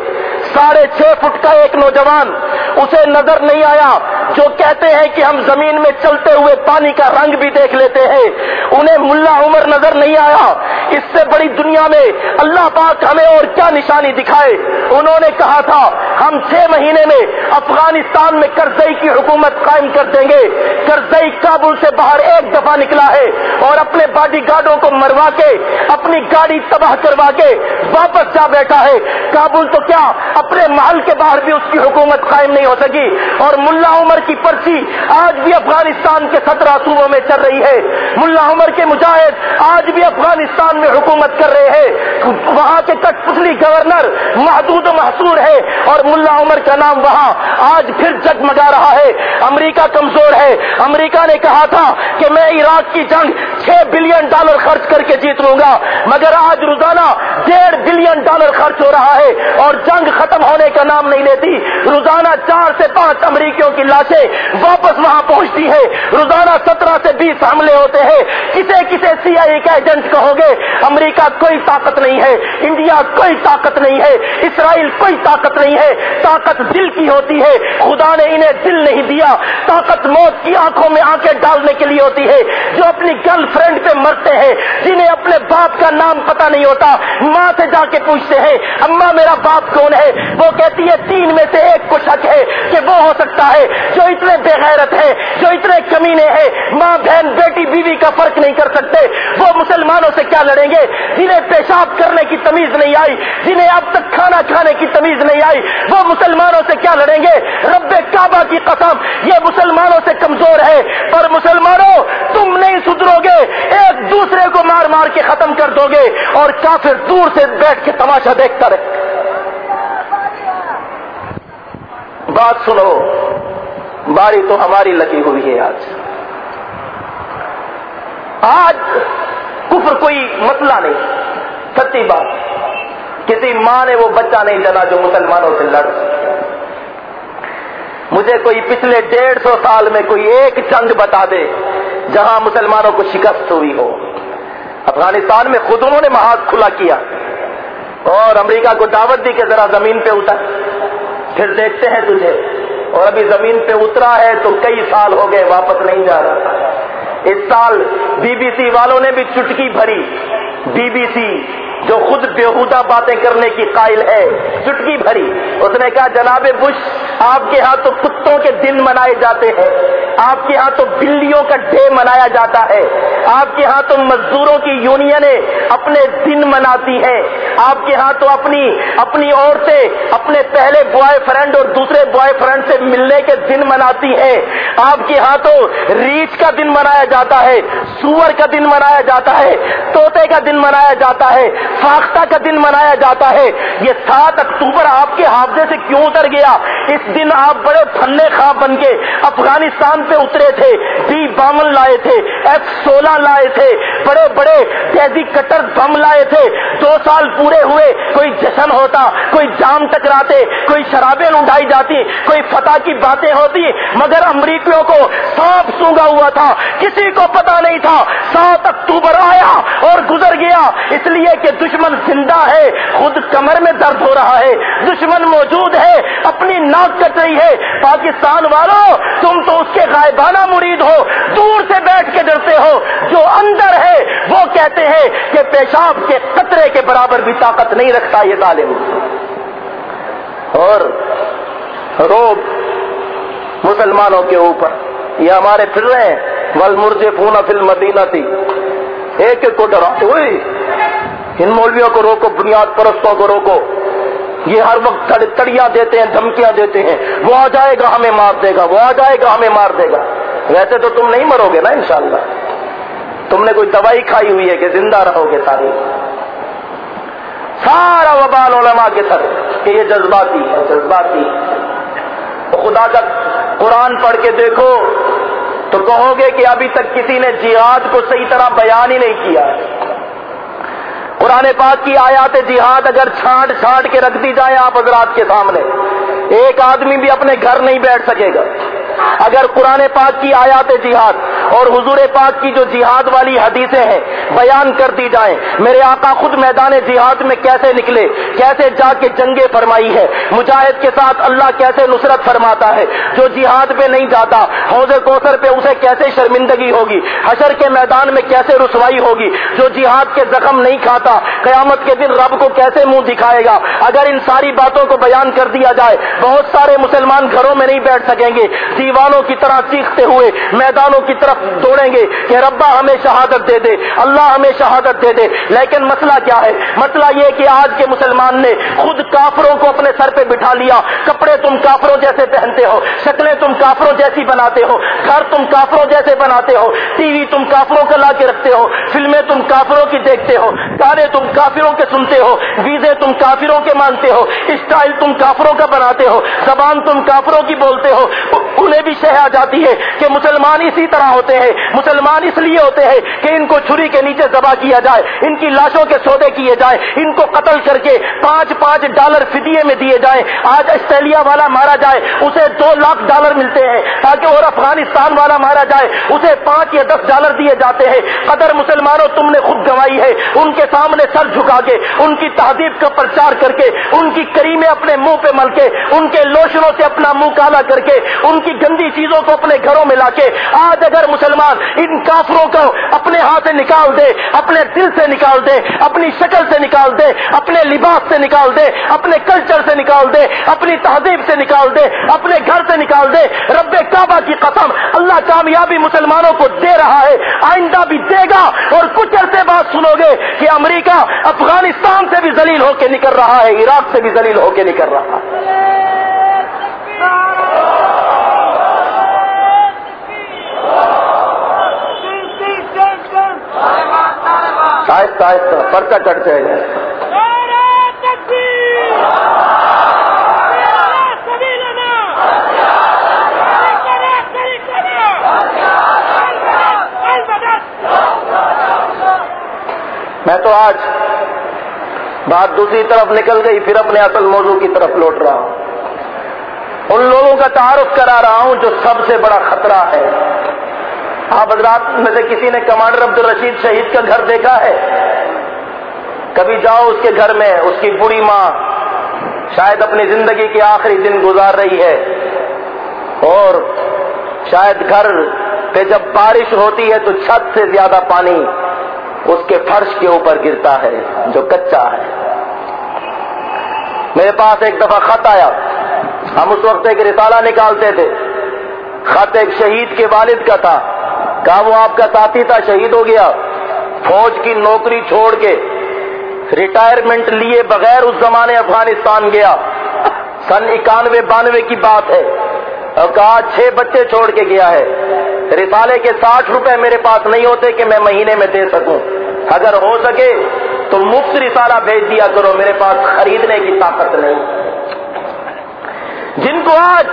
ساڑھے چھ فٹ کا ایک نوجوان، اسے نظر نہیں آیا، جو کہتے ہیں کہ ہم زمین میں چلتے ہوئے پانی کا رنگ بھی دیکھ لیتے ہیں۔ انہیں ملا عمر نظر نہیں آیا۔ اس سے بڑی دنیا میں اللہ پاک ہمیں اور کیا نشانی دکھائے؟ انہوں نے کہا تھا، ہم چھ مہینے میں افغانستان میں کرزئی کی حکومت قائم کر دیں گے۔ کرزئی کابل سے باہر ایک دفعہ نکلا ہے اور اپنے باڈی گارڈوں کو مروا کے، اپنی گاڑی تباہ کروا کے واپس جا بیٹھا ہے۔ کابل تو کیا اپنے محل کے باہر بھی اس کی حکومت قائم نہیں ہو سکی؟ اور ملا عمر کی پرچی آج بھی افغانستان کے سترہ صوبوں میں چل رہی ہے۔ ملا عمر کے مجاہد آج بھی افغانستان میں حکومت کر رہے ہیں۔ وہاں کے کٹ پتلی گورنر محدود و محصور ہے اور ملا عمر کا نام وہاں آج پھر جگمگا رہا ہے۔ امریکہ کمزور ہے۔ امریکہ نے کہا تھا کہ میں عراق کی جنگ چھ بلین ڈالر خرچ کر کے جیت لوں گا، مگر آج روزانہ ڈیڑھ بلین ڈالر خرچ ہو رہا ہے اور جنگ ختم ہونے کا نام نہیں لیتی۔ روزانہ چار سے پانچ امریکیوں کی لاشیں واپس وہاں پہنچتی ہے روزانہ سترہ سے بیس حملے ہوتے ہیں۔ کسے کسے سی آئی کا ایجنٹ کہو گے، امریکہ کوئی طاقت نہیں ہے۔ انڈیا کوئی طاقت نہیں ہے، اسرائیل کوئی طاقت نہیں ہے۔ طاقت دل کی ہوتی ہے۔ خدا نے انہیں دل نہیں دیا۔ طاقت موت کی آنکھوں میں آنکھیں ڈالنے کے لیے ہوتی ہے۔ جو اپنی گرل فرینڈ پہ مرتے ہیں، جنہیں اپنے باپ کا نام پتہ نہیں ہوتا، ماں سے جا کے پوچھتے ہیں، اما میرا باپ کون ہے؟ وہ کہتی ہے، تین میں سے ایک کو شک ہے کہ وہ ہو سکتا ہے۔ جو اتنے بے غیرت ہے جو اتنے کمینے ہیں، ماں، بہن، بیٹی، بیوی کا فرق نہیں کر سکتے۔ وہ مسلمانوں سے کیا لڑیں گے؟ جنہیں پیشاب کرنے کی تمیز نہیں آئی، جنہیں اب تک کھانا کھانے کی تمیز نہیں آئی، وہ مسلمانوں سے کیا لڑیں گے؟ رب کعبہ کی قسم، یہ مسلمانوں سے کمزور ہے۔ پر مسلمانوں، تم نہیں سدھرو گے، ایک دوسرے کو مار مار کے ختم کر دو گے اور کافر دور سے بیٹھ کے تماشا دیکھتا رہے۔ بات سنو، باری تو ہماری لگی ہوئی ہے آج۔ آج کفر کوئی مسئلہ نہیں، سچی بات۔ کسی ماں نے وہ بچہ نہیں جنا جو مسلمانوں سے لڑ مجھے کوئی پچھلے ڈیڑھ سو سال میں کوئی ایک جنگ بتا دے جہاں مسلمانوں کو شکست ہوئی ہو۔ افغانستان میں خود انہوں نے محاذ کھلا کیا۔ اور امریکہ کو دعوت دی کہ ذرا زمین پہ اتر۔ پھر دیکھتے ہیں تجھے۔ اور ابھی زمین پہ اترا ہے تو کئی سال ہو گئے واپس نہیں جا رہا۔ اس سال بی بی سی والوں نے بھی چٹکی بھری۔ بی بی سی جو خود بےحودہ باتیں کرنے کی قائل ہے، چٹکی بھری۔ اس نے کہا، جناب بش، آپ کے ہاں تو کتوں کے دن منائے جاتے ہیں؟ آپ کے ہاں تو بلیوں کا ڈے منایا جاتا ہے۔ آپ کے ہاں تو مزدوروں کی یونینیں اپنے دن مناتی ہیں۔ آپ کے ہاں تو اپنی اپنی عورتیں اپنے پہلے بوائے فرینڈ اور دوسرے بوائے فرینڈ سے ملنے کے دن مناتی ہیں۔ آپ کے ہاں تو ریچھ کا دن منایا جاتا ہے، سور کا دن منایا جاتا ہے توتے کا دن منایا جاتا ہے، فاختہ کا دن منایا جاتا ہے۔ یہ سات اکتوبر آپ کے حافظے سے کیوں اتر گیا؟ اس دن آپ بڑے پھنے خواب بن کے افغانستان پہ اترے تھے، بی باون لائے تھے، ایف سولہ لائے تھے، بڑے بڑے تیزی کٹر بم لائے تھے۔ دو سال پورے ہوئے، کوئی جشن ہوتا، کوئی جام ٹکراتے، کوئی شرابیں اٹھائی جاتی، کوئی فتح کی باتیں ہوتی، مگر امریکیوں کو سانپ سونگا ہوا تھا۔ کسی کو پتا نہیں تھا۔ سات اکتوبر آیا اور گزر گیا۔ اس لیے کہ دشمن زندہ ہے۔ خود کمر میں درد ہو رہا ہے۔ دشمن موجود ہے۔ اپنی ناک کٹ رہی ہے۔ پاکستان والوں تم تو اس کے غائبانہ مرید ہو۔ دور سے بیٹھ کے ڈرتے ہو۔ جو اندر ہے، وہ کہتے ہیں کہ پیشاب کے قطرے کے برابر بھی طاقت نہیں رکھتا یہ ظالم۔ اور روب مسلمانوں کے اوپر یہ ہمارے پھر رہے ہیں۔ ول مرجے پونا فلم مدینہ تھی ایک ایک کو ڈراتے ہوئے ان مولویوں کو روکو، بنیاد پرستوں کو روکو۔ یہ ہر وقت تڑیاں دیتے ہیں، دھمکیاں دیتے ہیں۔ وہ آ جائے گا، ہمیں مار دے گا۔ وہ آ جائے گا، ہمیں مار دے گا۔ ویسے تو تم نہیں مرو گے نا، انشاءاللہ۔ تم نے کوئی دوائی کھائی ہوئی ہے کہ زندہ رہو گے ساری سارا وبال علماء کے سر۔ کہ یہ جذباتی ہے، جذباتی خدا کا قرآن پڑھ کے دیکھو تو کہو گے کہ ابھی تک کسی نے جہاد کو صحیح طرح بیان ہی نہیں کیا قرآن پاک کی آیات جہاد اگر چھانٹ چھانٹ کے رکھ دی جائے آپ حضرات کے سامنے، ایک آدمی بھی اپنے گھر نہیں بیٹھ سکے گا۔ اگر قرآن پاک کی آیات جہاد اور حضور پاک کی جو جہاد والی حدیثیں ہیں بیان کر دی جائیں، میرے آقا خود میدان جہاد میں کیسے نکلے، کیسے جا کے جنگیں فرمائی ہے مجاہد کے ساتھ اللہ کیسے نصرت فرماتا ہے، جو جہاد پہ نہیں جاتا، حوض کوثر پہ اسے کیسے شرمندگی ہوگی، حشر کے میدان میں کیسے رسوائی ہوگی، جو جہاد کے زخم نہیں کھاتا، قیامت کے دن رب کو کیسے منہ دکھائے گا؟ اگر ان ساری باتوں کو بیان کر دیا جائے، بہت سارے مسلمان گھروں میں نہیں بیٹھ سکیں گے دیوانوں کی طرح چیختے ہوئے میدانوں کی طرف دوڑیں گے کہ ربا ہمیں شہادت دے دے، اللہ ہمیں شہادت دے دے۔ لیکن مسئلہ کیا ہے؟ مسئلہ یہ کہ آج کے مسلمان نے خود کافروں کو اپنے سر پہ بٹھا لیا۔ کپڑے تم کافروں جیسے پہنتے ہو، شکلیں تم کافروں جیسی بناتے ہو، گھر تم کافروں جیسے بناتے ہو، ٹی وی تم کافروں کا لا کے رکھتے ہو، فلمیں تم کافروں کی دیکھتے ہو، گانے تم کافروں کے سنتے ہو، ویزے تم کافروں کے مانتے ہو، اسٹائل تم کافروں کا بناتے ہو، زبان تم کافروں کی بولتے ہو۔ انہیں بھی شہ آ جاتی ہے کہ مسلمان اسی طرح ہوتے ہیں، مسلمان اس لیے ہوتے ہیں کہ ان کو چھری کے نیچے دبا کیا جائے، ان کی لاشوں کے سودے کیے جائے ان کو قتل کر کے پانچ پانچ ڈالر فدیے میں دیے جائیں۔ آج آسٹریلیا والا مارا جائے، اسے دو لاکھ ڈالر ملتے ہیں۔ تاکہ اور افغانستان والا مارا جائے، اسے پانچ یا دس ڈالر دیے جاتے ہیں۔ قدر مسلمانوں تم نے خود گوائی ہے، ان کے سامنے سر جھکا کے، ان کی تہذیب کا پرچار کر کے، ان کی کریمیں اپنے منہ پہ مل کے، ان کے لوشنوں سے اپنا منہ کالا کر کے، ان کی گندی چیزوں کو اپنے گھروں میں لا کے آج اگر مسلمان ان کافروں کو اپنے ہاتھ سے نکال دے، اپنے دل سے نکال دے، اپنی شکل سے نکال دے، اپنے لباس سے نکال دے، اپنے کلچر سے نکال دے، اپنی تہذیب سے نکال دے، اپنے گھر سے نکال دے، رب کعبہ کی قسم اللہ کامیابی مسلمانوں کو دے رہا ہے، آئندہ بھی دے گا۔ اور کچھ عرصے بعد سنو گے کہ امریکہ افغانستان سے بھی ذلیل ہو کے نکل رہا ہے، عراق سے بھی ذلیل ہو کے نکل رہا ہے۔ آہستہ آہستہ پرچہ کٹ جائے گا میں تو آج بات دوسری طرف نکل گئی، پھر اپنے اصل موضوع کی طرف لوٹ رہا ہوں۔ ان لوگوں کا تعارف کرا رہا ہوں جو سب سے بڑا خطرہ ہے۔ آپ حضرات میں سے کسی نے کمانڈر عبد الرشید شہید کا گھر دیکھا ہے؟ کبھی جاؤ اس کے گھر میں، اس کی بڑی ماں شاید اپنی زندگی کے آخری دن گزار رہی ہے۔ اور شاید گھر پہ جب بارش ہوتی ہے تو چھت سے زیادہ پانی اس کے فرش کے اوپر گرتا ہے، جو کچا ہے۔ میرے پاس ایک دفعہ خط آیا۔ ہم اس وقت ایک رسالہ نکالتے تھے۔ خط ایک شہید کے والد کا تھا۔ کہا وہ آپ کا ساتھی تھا، شہید ہو گیا۔ فوج کی نوکری چھوڑ کے ریٹائرمنٹ لیے بغیر اس زمانے افغانستان گیا۔ سن اکانوے، بانوے کی بات ہے۔ اور کہا، چھ بچے چھوڑ کے گیا ہے۔ رسالے کے ساٹھ روپے میرے پاس نہیں ہوتے کہ میں مہینے میں دے سکوں۔ اگر ہو سکے تو مفت رسالہ بھیج دیا کرو، میرے پاس خریدنے کی طاقت نہیں۔ جن کو آج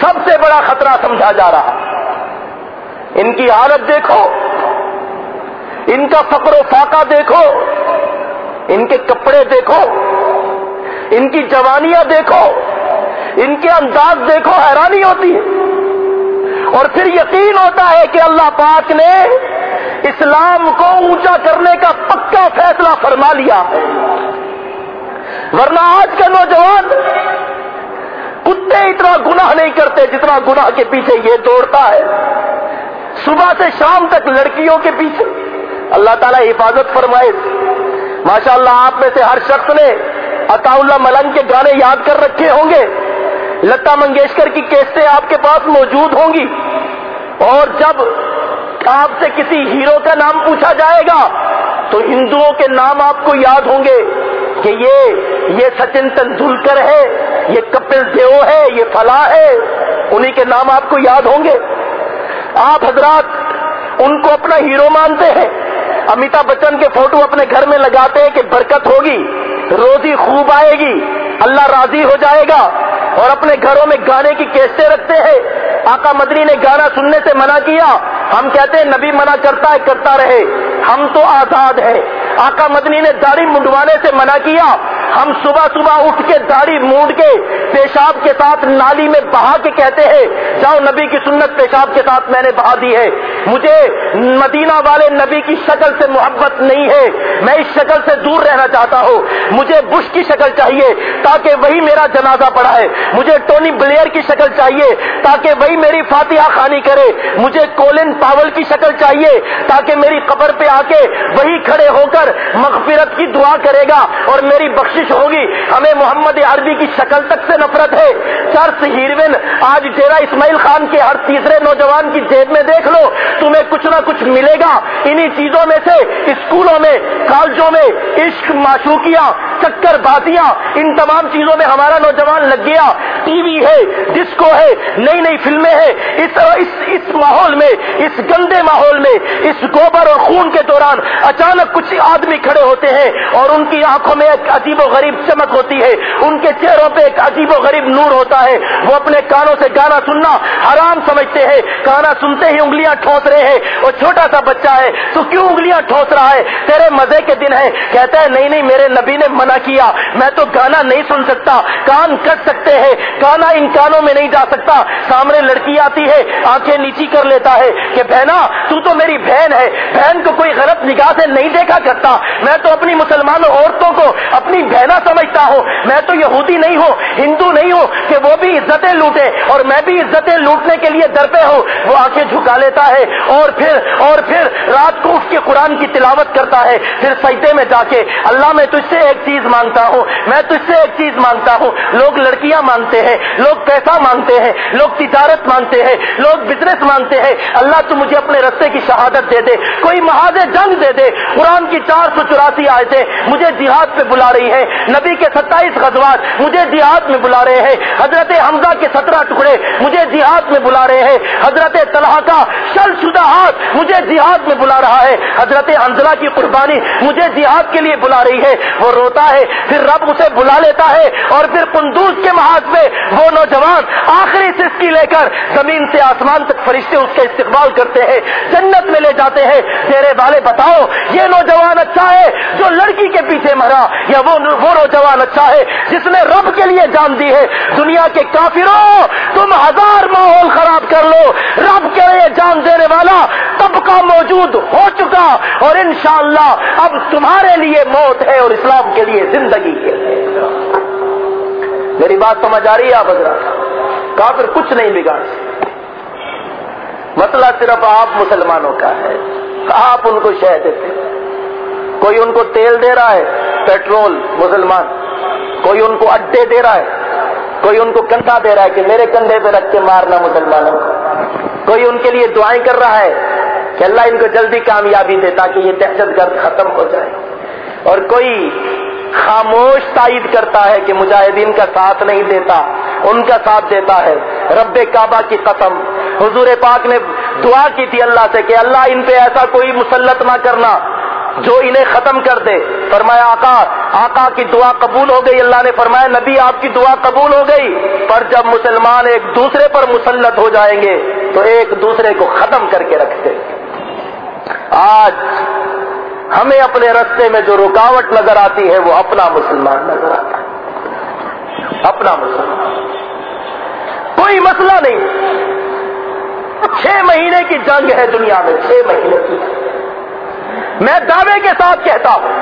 سب سے بڑا خطرہ سمجھا جا رہا ان کی حالت دیکھو۔ ان کا فقر و فاقہ دیکھو۔ ان کے کپڑے دیکھو۔ ان کی جوانیاں دیکھو۔ ان کے انداز دیکھو، حیرانی ہوتی ہے۔ اور پھر یقین ہوتا ہے کہ اللہ پاک نے اسلام کو اونچا کرنے کا پکا فیصلہ فرما لیا۔ ہے ورنہ آج کا نوجوان کتے اتنا گناہ نہیں کرتے جتنا گناہ کے پیچھے یہ دوڑتا ہے۔ صبح سے شام تک لڑکیوں کے پیچھے۔ اللہ تعالیٰ حفاظت فرمائے۔ ماشاء اللہ آپ میں سے ہر شخص نے عطا اللہ ملنگ کے گانے یاد کر رکھے ہوں گے۔ لتا منگیشکر کی کیسٹیں آپ کے پاس موجود ہوں گی۔ اور جب آپ سے کسی ہیرو کا نام پوچھا جائے گا، تو ہندوؤں کے نام آپ کو یاد ہوں گے کہ یہ یہ سچن تندولکر ہے، یہ کپل دیو ہے، یہ فلاح ہے۔ انہی کے نام آپ کو یاد ہوں گے۔ آپ حضرات ان کو اپنا ہیرو مانتے ہیں۔ امیتابھ بچن کے فوٹو اپنے گھر میں لگاتے ہیں کہ برکت ہوگی، روزی خوب آئے گی، اللہ راضی ہو جائے گا۔ اور اپنے گھروں میں گانے کی کیسے رکھتے ہیں۔ آقا مدنی نے گانا سننے سے منع کیا۔ ہم کہتے ہیں، نبی منع کرتا ہے، کرتا رہے۔ ہم تو آزاد ہیں۔ آقا مدنی نے داڑھی منڈوانے سے منع کیا۔ ہم صبح صبح اٹھ کے داڑھی مونڈ کے پیشاب کے ساتھ نالی میں بہا کے کہتے ہیں، جاؤ نبی کی سنت پیشاب کے ساتھ میں نے بہا دی ہے۔ مجھے مدینہ والے نبی کی شکل سے محبت نہیں ہے۔ میں اس شکل سے دور رہنا چاہتا ہوں۔ مجھے بش کی شکل چاہیے تاکہ وہی میرا جنازہ پڑا ہے۔ مجھے ٹونی بلیئر کی شکل چاہیے تاکہ وہی میری فاتحہ خانی کرے۔ مجھے کولن پاول کی شکل چاہیے تاکہ میری قبر پہ آ کے وہی کھڑے ہو کر مغفرت کی دعا کرے گا اور میری بخشش ہوگی۔ ہمیں محمد عربی کی شکل تک سے نفرت ہے۔ چرس ہیروین آج ڈیرا اسماعیل خان کے ہر تیسرے نوجوان کی جیب میں دیکھ لو۔ تمہیں کچھ نہ کچھ ملے گا۔ انہی چیزوں میں سے اسکولوں میں کالجوں میں عشق معشوقیاں چکر بازیاں ان تمام چیزوں میں ہمارا نوجوان لگ گیا۔ ٹی وی ہے ڈسکو ہے نئی نئی فلمیں ہیں۔ اس, اس, اس ماحول میں اس گندے ماحول میں اس گوبر اور خون کے دوران اچانک کچھ آدمی کھڑے ہوتے ہیں اور ان کی آنکھوں میں ایک عجیب و غریب چمک ہوتی ہے۔ ان کے چہروں پہ ایک عجیب و غریب نور ہوتا ہے۔ وہ اپنے کانوں سے گانا سننا حرام سمجھتے ہیں۔ گانا سنتے ہی انگلیاں ٹھوس رہے ہیں۔ وہ چھوٹا سا بچہ ہے۔ تو کیوں انگلیاں ٹھوس رہا ہے؟ تیرے مزے کے دن ہے کہتا ہے، نہیں نہیں، میرے نبی نے منع کیا۔ میں تو گانا نہیں سن سکتا۔ کان کٹ سکتے ہیں۔ گانا ان کانوں میں نہیں جا سکتا۔ سامنے لڑکی آتی ہے، آنکھیں نیچی کر لیتا ہے کہ، بہنا، تو تو میری بہن ہے۔ بہن کو کوئی غلط نگاہ سے نہیں دیکھا کرتا۔ میں تو اپنی مسلمان عورتوں کو اپنی بہن بہنا سمجھتا ہوں۔ میں تو یہودی نہیں ہوں، ہندو نہیں ہوں کہ وہ بھی عزتیں لوٹے اور میں بھی عزتیں لوٹنے کے لیے درپے ہوں۔ وہ آنکھیں جھکا لیتا ہے اور پھر اور پھر رات کو اٹھ کے قرآن کی تلاوت کرتا ہے۔ پھر سجدے میں جا کے اللہ، میں تجھ سے ایک چیز مانگتا ہوں، میں تجھ سے ایک چیز مانگتا ہوں۔ لوگ لڑکیاں مانگتے ہیں، لوگ پیسہ مانگتے ہیں، لوگ تجارت مانگتے ہیں، لوگ بزنس مانگتے ہیں۔ اللہ تو مجھے اپنے رستے کی شہادت دے دے، کوئی محاذ جنگ دے دے۔ قرآن کی چار سو چوراسی آئے مجھے جہاد پہ بلا رہی ہے نبی کے ستائیس غزوات مجھے جہاد میں بلا رہے ہیں۔ حضرت حمزہ کے سترہ ٹکڑے مجھے جہاد میں بلا رہے ہیں۔ حضرت طلحہ کا شل شدہ ہاتھ مجھے جہاد میں بلا رہا ہے۔ حضرت حنزلہ کی قربانی مجھے جہاد کے لیے بلا رہی ہے۔ وہ روتا ہے، پھر رب اسے بلا لیتا ہے اور پھر کندوز کے محاذ میں وہ نوجوان آخری سسکی لے کر زمین سے آسمان تک فرشتے اس کا استقبال کرتے ہیں، جنت میں لے جاتے ہیں۔ تیرے والے بتاؤ، یہ نوجوان اچھا ہے جو لڑکی کے پیچھے مرا یا وہ وہ نوجوان اچھا ہے، جس نے رب کے لیے جان دی ہے۔ دنیا کے کافروں، تم ہزار ماحول خراب کر لو۔ رب کے لیے جان دینے والا طبقہ موجود ہو چکا۔ اور انشاءاللہ اب تمہارے لیے موت ہے اور اسلام کے لیے زندگی ہے۔ میری بات سمجھ آ رہی ہے آپ حضرات؟ کافر کچھ نہیں بگاڑ مسئلہ صرف آپ مسلمانوں کا ہے۔ آپ ان کو شہ دیتے کوئی ان کو تیل دے رہا ہے، پیٹرول، مسلمان۔ کوئی ان کو اڈے دے رہا ہے، کوئی ان کو کندھا دے رہا ہے کہ میرے کندھے پہ رکھ کے مارنا مسلمانوں کو۔ کوئی ان کے لیے دعائیں کر رہا ہے کہ اللہ ان کو جلدی کامیابی دے تاکہ یہ دہشت گرد ختم ہو جائے۔ اور کوئی خاموش تائید کرتا ہے کہ مجاہدین کا ساتھ نہیں دیتا، ان کا ساتھ دیتا ہے۔ رب کعبہ کی قسم، حضور پاک نے دعا کی تھی اللہ سے کہ اللہ ان پہ ایسا کوئی مسلط نہ کرنا جو انہیں ختم کر دے۔ فرمایا، آقا آقا کی دعا قبول ہو گئی۔ اللہ نے فرمایا، نبی، آپ کی دعا قبول ہو گئی۔ پر جب مسلمان ایک دوسرے پر مسلط ہو جائیں گے تو ایک دوسرے کو ختم کر کے رکھتے۔ آج ہمیں اپنے رستے میں جو رکاوٹ نظر آتی ہے وہ اپنا مسلمان نظر آتا ہے۔ اپنا مسلمان۔ کوئی مسئلہ نہیں۔ چھ مہینے کی جنگ ہے دنیا میں، چھ مہینے کی۔ میں دعوے کے ساتھ کہتا ہوں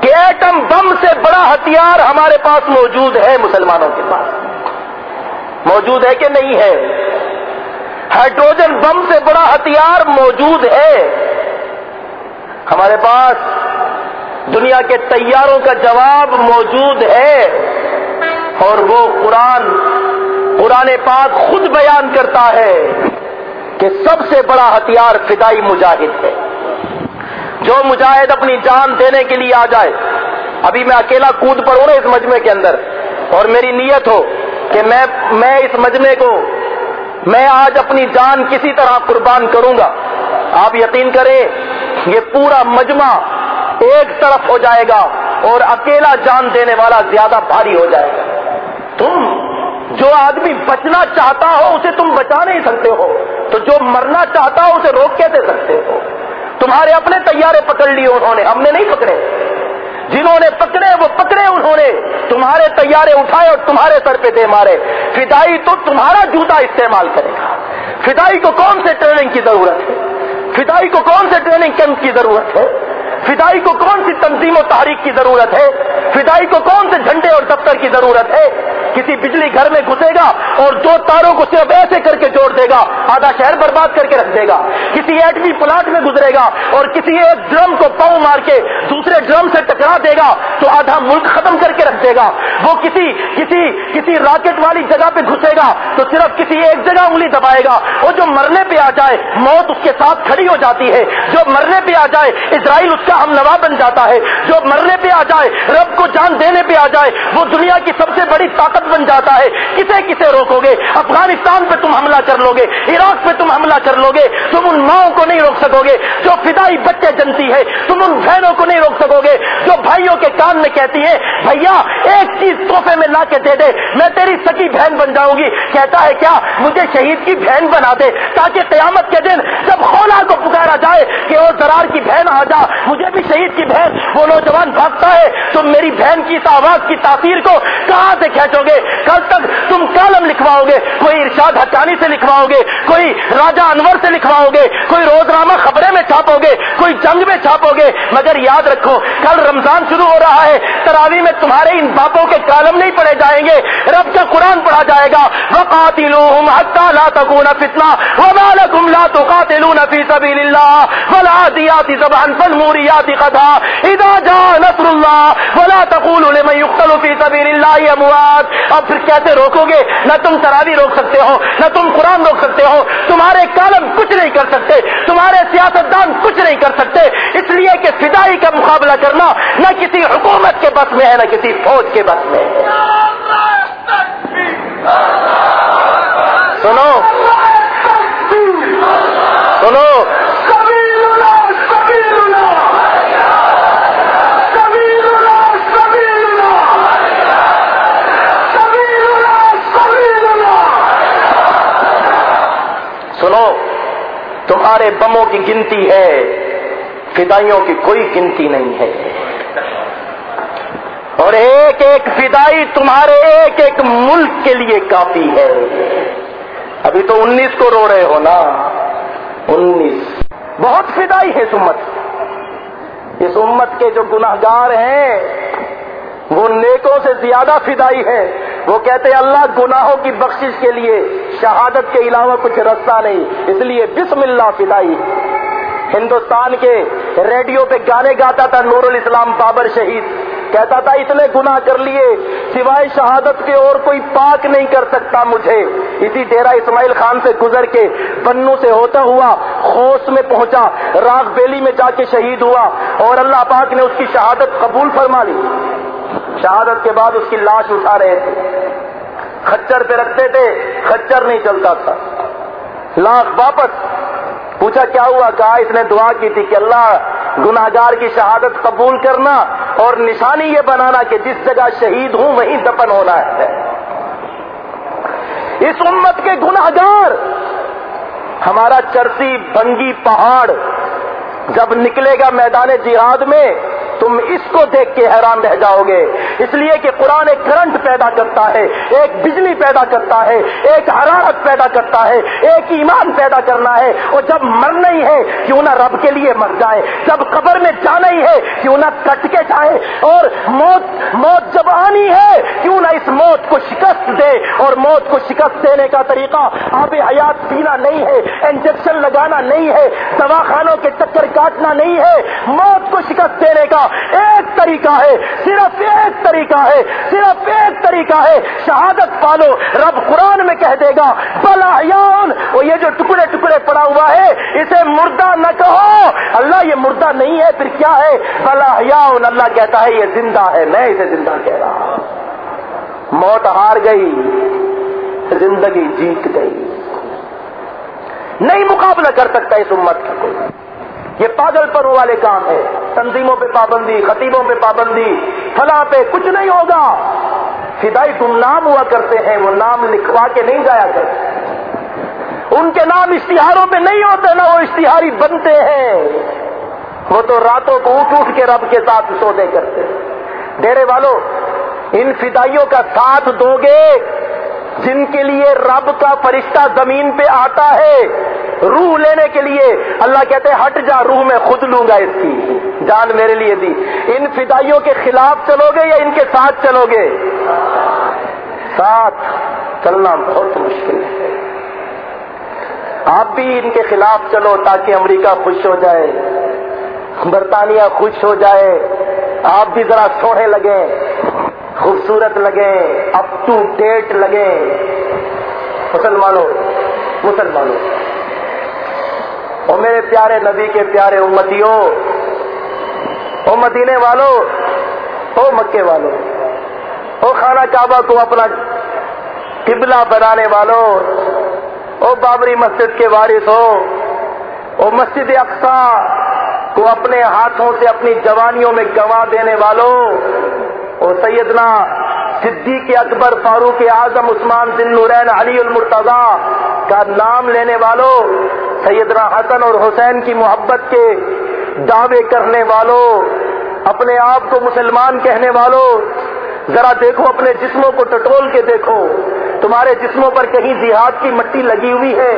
کہ ایٹم بم سے بڑا ہتھیار ہمارے پاس موجود ہے مسلمانوں کے پاس۔ موجود ہے کہ نہیں ہے؟ ہائیڈروجن بم سے بڑا ہتھیار موجود ہے۔ ہمارے پاس دنیا کے تیاروں کا جواب موجود ہے۔ اور وہ قرآن قرآن پاک خود بیان کرتا ہے کہ سب سے بڑا ہتھیار فدائی مجاہد ہے۔ جو مجاہد اپنی جان دینے کے لیے آ جائے۔ ابھی میں اکیلا کود پڑوں نا اس مجمے کے اندر۔ اور میری نیت ہو کہ میں میں اس مجمے کو میں آج اپنی جان کسی طرح قربان کروں گا۔ آپ یقین کریں، یہ پورا مجمع ایک طرف ہو جائے گا اور اکیلا جان دینے والا زیادہ بھاری ہو جائے گا۔ تم جو آدمی بچنا چاہتا ہو، اسے تم بچا نہیں سکتے ہو۔ تو جو مرنا چاہتا ہو، اسے روک کے دے سکتے ہو۔ تمہارے اپنے تیارے پکڑ لیے انہوں نے، ہم نے نہیں پکڑے۔ جنہوں نے پکڑے، وہ پکڑے انہوں نے۔ تمہارے تیارے اٹھائے اور تمہارے سر پہ دے مارے۔ فدائی تو تمہارا جوتا استعمال کرے گا۔ فدائی کو کون سے ٹریننگ کی ضرورت ہے؟ فدائی کو کون سے ٹریننگ کیمپ کی ضرورت ہے؟ فدائی کو کون سی تنظیم و تحریک کی ضرورت ہے؟ فدائی کو کون سے جھنڈے اور دفتر کی ضرورت ہے؟ کسی بجلی گھر میں گھسے گا اور دو تاروں کو صرف ایسے کر کے جوڑ دے گا، آدھا شہر برباد کر کے رکھ دے گا۔ کسی ایٹمی پلاٹ میں گزرے گا اور کسی ایک ڈرم کو پاؤں مار کے دوسرے ڈرم سے ٹکرا دے گا تو آدھا ملک ختم کر کے رکھ دے گا۔ وہ کسی کسی کسی راکٹ والی جگہ پہ گھسے گا تو صرف کسی ایک جگہ انگلی دبائے گا۔ وہ جو مرنے پہ آ جائے، موت اس کے ساتھ کھڑی ہو جاتی ہے۔ جو مرنے پہ آ جائے، اسرائیل اس کا ہم نوا بن جاتا ہے۔ جو مرنے پہ آ جائے، رب کو جان دینے پہ آ جائے، وہ دنیا کی سب سے بڑی طاقت بن جاتا ہے۔ کسے کسے روکو گے؟ افغانستان پہ تم حملہ کر لو گے، عراق پہ تم حملہ کر لو گے۔ تم ان ماؤں کو نہیں روک سکو گے، جو فدائی بچے جنتی ہے، تم ان بہنوں کو نہیں روک سکو گے۔ جو بھائیوں کے کان میں کہتی ہے، بھیا، ایک چیز تحفے میں لا کے دے دے، میں تیری سکی بہن بن جاؤں گی۔ کہتا ہے، کیا مجھے شہید کی بہن بنا دے تاکہ قیامت کے دن جب خولا کو پکارا جائے کہ وہ زرار کی بہن آ جا مجھے بھی شہید کی بہن، وہ نوجوان بھاگتا ہے۔ تم میری بہن کی اس آواز کی تاثیر کو کہاں سے کھینچو گے؟ کل تک تم کالم لکھواؤ گے، کوئی ارشاد حقانی سے لکھواؤ گے، کوئی راجا انور سے لکھواؤ گے، کوئی روزنامہ خبریں میں چھاپو گے، کوئی جنگ میں چھاپو گے۔ مگر یاد رکھو، کل رمضان شروع ہو رہا ہے تراوی میں تمہارے ان باپوں کے کالم نہیں پڑھے جائیں گے۔ رب کا قرآن پڑھا جائے گا۔ وقاتلوہم حتی لا تکون فتنہ وما لکم لا تقاتلون فی سبیل اللہ والعادیات زبان فالموریات قضا اذا جاء نصر اللہ ولا تقولوا لمن يقتل في سبيل الله اموات اب پھر کیسے روکو گے؟ نہ تم تراوی روک سکتے ہو، نہ تم قرآن روک سکتے ہو، تمہارے کالم کچھ نہیں کر سکتے، تمہارے سیاستدان کچھ نہیں کر سکتے، اس لیے کہ فدائی کا مقابلہ کرنا نہ کسی حکومت کے بس میں ہے، نہ کسی فوج کے بس میں ہے۔ تمہارے بموں کی گنتی ہے، فدائیوں کی کوئی گنتی نہیں ہے۔ اور ایک ایک فدائی تمہارے ایک ایک ملک کے لیے کافی ہے۔ ابھی تو انیس کو رو رہے ہو نا۔ انیس۔ بہت فدائی ہے اس امت۔ اس امت کے جو گناہ گار ہیں، وہ نیکوں سے زیادہ فدائی ہے۔ وہ کہتے ہیں اللہ گناہوں کی بخشش کے لیے شہادت کے علاوہ کچھ رستہ نہیں۔ اس لیے بسم اللہ فدائی۔ ہندوستان کے ریڈیو پہ گانے گاتا تھا نور الاسلام بابر شہید۔ کہتا تھا اتنے گناہ کر لیے، سوائے شہادت کے اور کوئی پاک نہیں کر سکتا مجھے۔ اسی ڈیرا اسماعیل خان سے گزر کے بنو سے ہوتا ہوا خوش میں پہنچا راگ بیلی میں جا کے شہید ہوا اور اللہ پاک نے اس کی شہادت قبول فرما لی۔ شہادت کے بعد اس کی لاش اٹھا رہے تھے۔ خچر پہ رکھتے تھے، خچر نہیں چلتا تھا۔ لاش واپس۔ پوچھا کیا ہوا؟ کہا، اس نے دعا کی تھی کہ اللہ گناگار کی شہادت قبول کرنا اور نشانی یہ بنانا کہ جس جگہ شہید ہوں، وہیں دفن ہونا ہے۔ اس امت کے گناگار ہمارا چرسی بنگی پہاڑ جب نکلے گا میدان جہاد میں تم اس کو دیکھ کے حیران رہ جاؤ گے۔ اس لیے کہ قرآن ایک کرنٹ پیدا کرتا ہے، ایک بجلی پیدا کرتا ہے، ایک حرارت پیدا کرتا ہے، ایک ایمان پیدا کرنا ہے۔ اور جب مرنا ہی ہے، کیوں نہ رب کے لیے مر جائے۔ جب قبر میں جانا ہی ہے، کیوں نہ کٹ کے جائے۔ اور موت موت جب آنی ہے، کیوں نہ اس موت کو شکست دے۔ اور موت کو شکست دینے کا طریقہ آب حیات پینا نہیں ہے، انجیکشن لگانا نہیں ہے، دواخانوں کے چکر کاٹنا نہیں ہے۔ موت کو شکست دینے کا ایک طریقہ ہے، صرف ایک طریقہ ہے، صرف ایک طریقہ ہے۔ شہادت پالو، رب قرآن میں کہہ دے گا بلا وہ یہ جو ٹکڑے ٹکڑے پڑا ہوا ہے، اسے مردہ نہ کہو۔ اللہ یہ مردہ نہیں ہے، پھر کیا ہے؟ بلا اللہ کہتا ہے، یہ زندہ ہے، میں اسے زندہ کہہ رہا ہوں۔ موت ہار گئی، زندگی جیت گئی۔ نہیں مقابلہ کر سکتا اس امت کا کوئی۔ یہ پاگل پرو والے کام ہے۔ تنظیموں پہ پابندی، خطیبوں پہ پابندی، فلاں پہ کچھ نہیں ہوگا۔ فدائی تم نام ہوا کرتے ہیں، وہ نام لکھوا کے نہیں جایا کرتے۔ ان کے نام اشتہاروں پہ نہیں ہوتے نا وہ اشتہاری بنتے ہیں۔ وہ تو راتوں کو اٹھ اٹھ کے رب کے ساتھ سودے کرتے۔ ڈیرے والوں ان فدائیوں کا ساتھ دو گے۔ جن کے لیے رب کا فرشتہ زمین پہ آتا ہے، روح لینے کے لیے۔ اللہ کہتے ہیں، ہٹ جا، روح میں خود لوں گا اس کی۔ جان میرے لیے دی۔ ان فدائیوں کے خلاف چلو گے یا ان کے ساتھ چلو گے؟ ساتھ۔ چلنا بہت مشکل ہے۔ آپ بھی ان کے خلاف چلو تاکہ امریکہ خوش ہو جائے۔ برطانیہ خوش ہو جائے۔ آپ بھی ذرا سونے لگیں، خوبصورت لگے اپ ٹو ڈیٹ لگے مسلمانوں مسلمانوں۔ اور میرے پیارے نبی کے پیارے امتیوں، او مدینے والوں او مکے والوں او خانہ کعبہ کو اپنا قبلہ بنانے والوں او بابری مسجد کے وارث ہو او مسجد اقسا کو اپنے ہاتھوں سے اپنی جوانیوں میں گوا دینے والوں، اور سیدنا صدیق اکبر فاروق اعظم عثمان ذن نورین علی المرتضی کا نام لینے والوں، سیدنا حسن اور حسین کی محبت کے دعوے کرنے والوں، اپنے آپ کو مسلمان کہنے والوں، ذرا دیکھو اپنے جسموں کو ٹٹول کے دیکھو، تمہارے جسموں پر کہیں جہاد کی مٹی لگی ہوئی ہے؟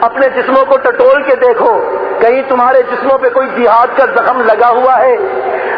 اپنے جسموں کو ٹٹول کے دیکھو۔ کہیں تمہارے جسموں پہ کوئی جہاد کا زخم لگا ہوا ہے؟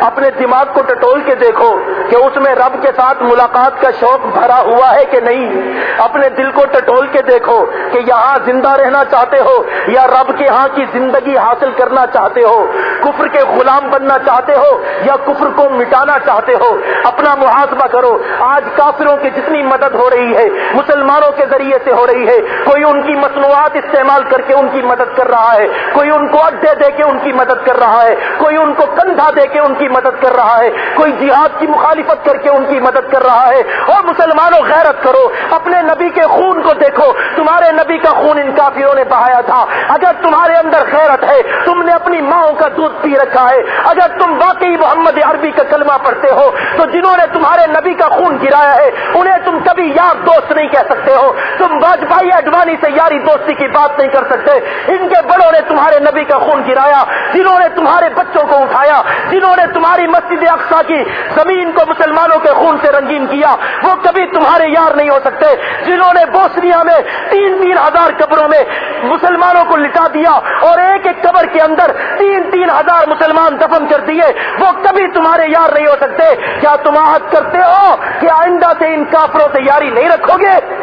اپنے دماغ کو ٹٹول کے دیکھو کہ اس میں رب کے ساتھ ملاقات کا شوق بھرا ہوا ہے کہ نہیں۔ اپنے دل کو ٹٹول کے دیکھو کہ یہاں زندہ رہنا چاہتے ہو یا رب کے ہاں کی زندگی حاصل کرنا چاہتے ہو۔ کفر کے غلام بننا چاہتے ہو یا کفر کو مٹانا چاہتے ہو؟ اپنا محاسبہ کرو۔ آج کافروں کی جتنی مدد ہو رہی ہے، مسلمانوں کے ذریعے سے ہو رہی ہے۔ کوئی ان کی مصنوعات استعمال کر کے ان کی مدد کر رہا ہے۔ کوئی ان کو اڈے دے کے ان کی مدد کر رہا ہے۔ کوئی ان کو کندھا دے کے ان کی مدد کر رہا ہے۔ کوئی جہاد کی مخالفت کر کے ان کی مدد کر رہا ہے۔ اور مسلمانوں، غیرت کرو۔ اپنے نبی کے خون کو دیکھو۔ تمہارے نبی کا خون ان کافیوں نے بہایا تھا۔ اگر تمہارے اندر غیرت ہے، تم نے اپنی ماؤں کا دودھ پی رکھا ہے۔ اگر تم واقعی محمد عربی کا کلمہ پڑھتے ہو، تو جنہوں نے تمہارے نبی کا خون گرایا ہے، انہیں تم کبھی یار دوست نہیں کہہ سکتے ہو۔ تم واجپائی اڈوانی سے یاری دوستی کی بات نہیں کر سکتے۔ ان کے بڑوں نے تمہارے نبی کا خون گرایا، جنہوں نے تمہارے بچوں کو اٹھایا، جنہوں نے تمہاری مسجد اقسا کی زمین کو مسلمانوں کے خون سے رنگین کیا۔ وہ کبھی تمہارے یار نہیں ہو سکتے۔ جنہوں نے بوسنیا میں تین تین ہزار قبروں میں مسلمانوں کو لٹا دیا اور ایک ایک قبر کے اندر تین تین ہزار مسلمان دفن کر دیے، وہ کبھی تمہارے یار نہیں ہو سکتے۔ کیا تم آہد کرتے ہو کہ آئندہ سے ان کافروں سے یاری نہیں رکھو گے؟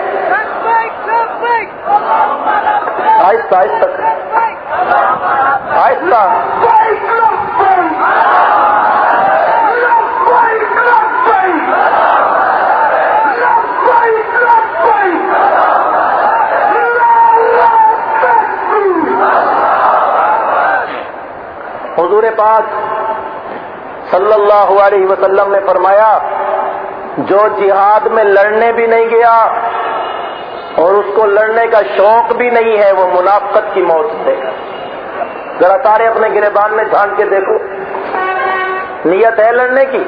آہستہ آہستہ آہستہ حضور پاک صلی اللہ علیہ وسلم نے فرمایا، جو جہاد میں لڑنے بھی نہیں گیا اور اس کو لڑنے کا شوق بھی نہیں ہے وہ منافقت کی موت دے گا ذرا سارے اپنے گربان میں جھانک کے دیکھو۔ نیت ہے لڑنے کی۔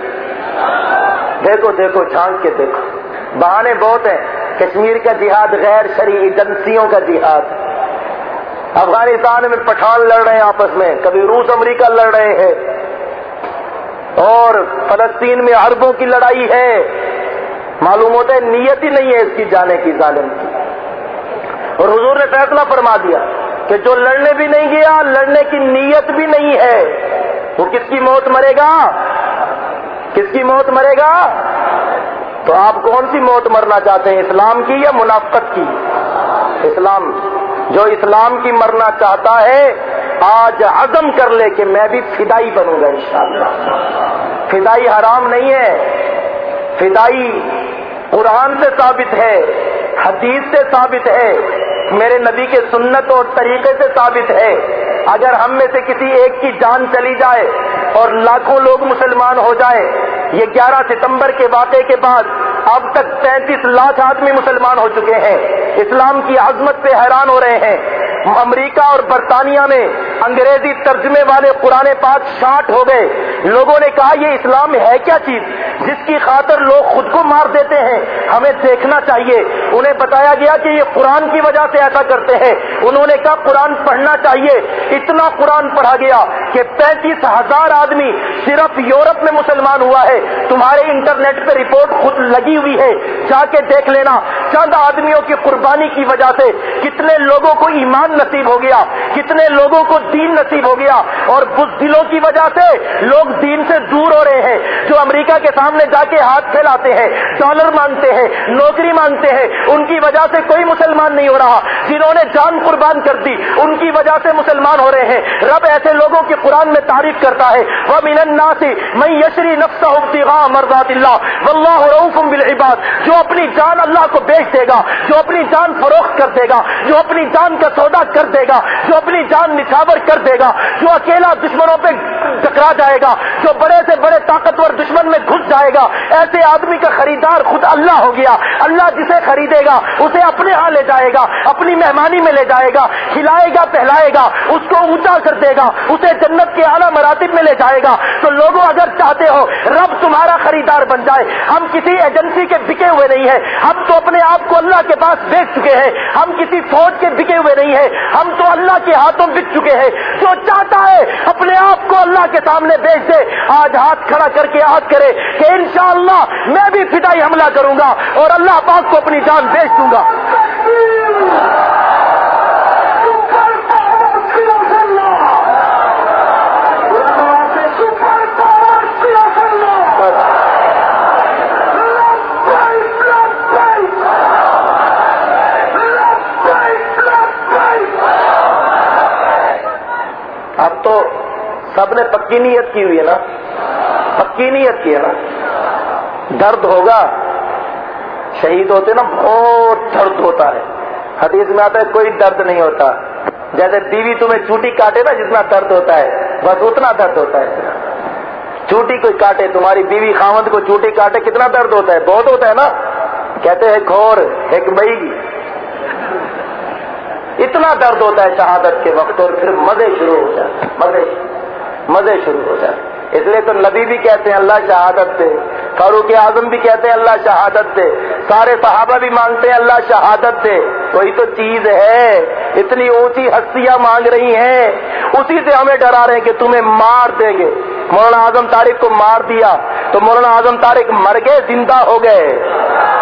دیکھو دیکھو، جھانک کے دیکھو۔ بہانے بہت ہیں۔ کشمیر کا جہاد غیر شرعی ایجنسیوں کا جہاد۔ افغانستان میں پٹھان لڑ رہے ہیں آپس میں۔ کبھی روس، امریکہ لڑ رہے ہیں۔ اور فلسطین میں عربوں کی لڑائی ہے۔ معلوم ہوتا ہے نیت ہی نہیں ہے اس کی جانے کی، ظالم کی۔ اور حضور نے فیصلہ فرما دیا کہ جو لڑنے بھی نہیں گیا، لڑنے کی نیت بھی نہیں ہے، وہ کس کی موت مرے گا؟ کس کی موت مرے گا؟ تو آپ کون سی موت مرنا چاہتے ہیں، اسلام کی یا منافقت کی؟ اسلام، جو اسلام کی مرنا چاہتا ہے، آج عزم کر لے کہ میں بھی فدائی بنوں گا انشاءاللہ۔ فدائی حرام نہیں ہے۔ فدائی قرآن سے ثابت ہے، حدیث سے ثابت ہے۔ میرے نبی کے سنت اور طریقے سے ثابت ہے۔ اگر ہم میں سے کسی ایک کی جان چلی جائے اور لاکھوں لوگ مسلمان ہو جائے، یہ گیارہ ستمبر کے واقعے کے بعد اب تک پینتیس لاکھ آدمی مسلمان ہو چکے ہیں۔ اسلام کی عظمت سے حیران ہو رہے ہیں۔ امریکہ اور برطانیہ میں انگریزی ترجمے والے قرآن پاک شاٹ ہو گئے۔ لوگوں نے کہا، یہ اسلام ہے کیا چیز؟ جس کی خاطر لوگ خود کو مار دیتے ہیں۔ ہمیں دیکھنا چاہیے۔ انہیں بتایا گیا کہ یہ قرآن کی وجہ سے ایسا کرتے ہیں۔ انہوں نے کہا، قرآن پڑھنا چاہیے۔ اتنا قرآن پڑھا گیا کہ پینتیس ہزار آدمی صرف یورپ میں مسلمان ہوا ہے۔ تمہارے انٹرنیٹ پہ رپورٹ خود لگی ہوئی ہے۔ جا کے دیکھ لینا۔ چند آدمیوں کی قربانی کی وجہ سے کتنے لوگوں کو ایمان نصیب ہو گیا۔ کتنے لوگوں کو دین نصیب ہو گیا اور بزدلوں کی وجہ سے لوگ دین سے دور ہو رہے ہیں جو امریکہ کے سامنے جا کے ہاتھ پھیلاتے ہیں ڈالر مانگتے ہیں، نوکری مانگتے ہیں، ان کی وجہ سے کوئی مسلمان نہیں ہو رہا۔ جنہوں نے جان قربان کر دی، ان کی وجہ سے مسلمان ہو رہے ہیں۔ رب ایسے لوگوں کی قرآن میں تعریف کرتا ہے۔ وہ من الناس میں یشری نفس مرضات اللہ واللہ روف بالعباد۔ جو اپنی جان اللہ کو بیچ دے گا، جو اپنی جان فروخت کر دے گا، جو اپنی جان کا سودا کر دے گا، جو اپنی جان نچھاور کر دے گا، جو اکیلا دشمنوں پہ ٹکرا جائے گا، جو بڑے سے بڑے طاقتور دشمن میں گھس جائے گا۔ ایسے آدمی کا خریدار خود اللہ ہو گیا۔ اللہ جسے خریدے گا، اسے اپنے ہاں لے جائے گا، اپنی مہمانی میں لے جائے گا کھلائے گا پہلائے گا، اس کو اونچا کر دے گا، اسے جنت کے اعلیٰ مراتب میں لے جائے گا۔ تو لوگوں، اگر چاہتے ہو، رب تمہارا خریدار بن جائے۔ ہم کسی ایجنسی کے بکے ہوئے نہیں ہیں۔ ہم تو اپنے آپ کو اللہ کے پاس بیچ چکے ہیں۔ ہم کسی فوج کے بکے ہوئے نہیں ہیں۔ ہم تو اللہ کے ہاتھوں بک چکے ہیں۔ جو چاہتا ہے اپنے آپ کو اللہ کے سامنے بیچ دے۔ آج ہاتھ کھڑا کر کے یاد کرے کہ انشاءاللہ میں بھی فدائی حملہ کروں گا اور اللہ پاک کو اپنی جان بیچ دوں گا۔ پکی نیت کی ہوئی ہے نا؟ پکی نیت کی ہے نا؟ درد ہوگا، شہید ہوتے نا، بہت درد ہوتا ہے۔ حدیث میں آتا ہے، کوئی درد نہیں ہوتا۔ جیسے بیوی تمہیں چوٹی کاٹے نا، جتنا درد ہوتا ہے، بس اتنا درد ہوتا ہے۔ چوٹی کوئی کاٹے، تمہاری بیوی خامد کو چوٹی کاٹے، کتنا درد ہوتا ہے؟ بہت ہوتا ہے نا؟ کہتے ہیں کھور ایک بئی۔ اتنا درد ہوتا ہے شہادت کے وقت اور پھر مزے شروع ہو جائے مزے۔ مزے شروع ہو جائے۔ اس لیے تو نبی بھی کہتے ہیں اللہ شہادت دے، فاروق اعظم بھی کہتے ہیں اللہ شہادت دے، سارے صحابہ بھی مانگتے ہیں اللہ شہادت دے۔ وہی تو چیز ہے، اتنی اونچی ہستیاں مانگ رہی ہیں۔ اسی سے ہمیں ڈرا رہے ہیں کہ تمہیں مار دیں گے۔ مولانا اعظم تاریخ کو مار دیا۔ تو مولانا اعظم تاریخ مر گئے، زندہ ہو گئے،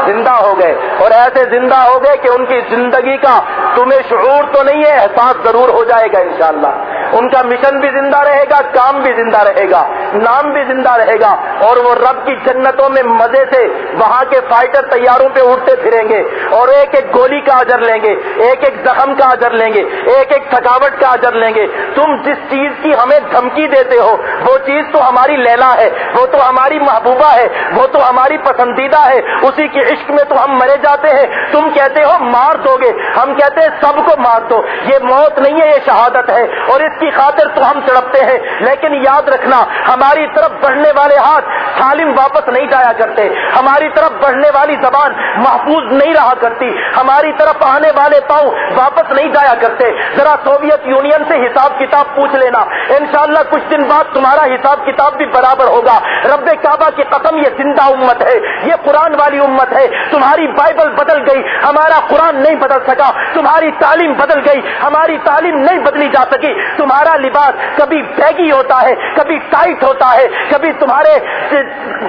زندہ ہو گئے۔ اور ایسے زندہ ہو گئے کہ ان کی زندگی کا تمہیں شعور تو نہیں ہے، احساس ضرور ہو جائے گا انشاءاللہ۔ ان کا مشن بھی زندہ رہے گا، کام بھی زندہ رہے گا، نام بھی زندہ رہے گا۔ اور وہ رب کی جنتوں میں مزے سے وہاں کے فائٹر تیاروں پہ اٹھتے پھریں گے۔ اور ایک ایک گولی کا اجر لیں گے، ایک ایک زخم کا اجر لیں گے، ایک ایک تھکاوٹ کا اجر لیں گے۔ تم جس چیز کی ہمیں دھمکی دیتے ہو، وہ چیز تو ہماری لیلا ہے، وہ تو ہماری محبوبہ ہے، وہ تو ہماری پسندیدہ ہے، اسی کے عشق میں تو ہم مرے جاتے ہیں۔ تم کہتے ہو، مار دو گے۔ ہم کہتے ہیں، سب کو مار دو۔ یہ موت نہیں ہے، یہ شہادت ہے۔ اور اس کی خاطر تو ہم تڑپتے ہیں۔ لیکن یاد رکھنا، ہماری طرف بڑھنے والے ہاتھ سالم واپس نہیں جایا کرتے۔ ہماری طرف بڑھنے والی زبان محفوظ نہیں رہا کرتی۔ ہماری طرف آنے والے پاؤں واپس نہیں جایا کرتے۔ ذرا سوویت یونین سے حساب کتاب پوچھ لینا۔ انشاءاللہ کچھ دن بعد تمہارا حساب کتاب بھی برابر ہوگا۔ رب کا کعبہ کی قسم، یہ زندہ امت ہے، یہ قرآن والی امت ہے۔ تمہاری بائبل بدل گئی، ہمارا قرآن نہیں بدل سکا۔ تمہاری تعلیم بدل گئی، ہماری تعلیم نہیں بدلی جا سکی۔ تمہارا لباس کبھی بیگی ہوتا ہے، کبھی ٹائٹ ہوتا ہے، کبھی تمہارے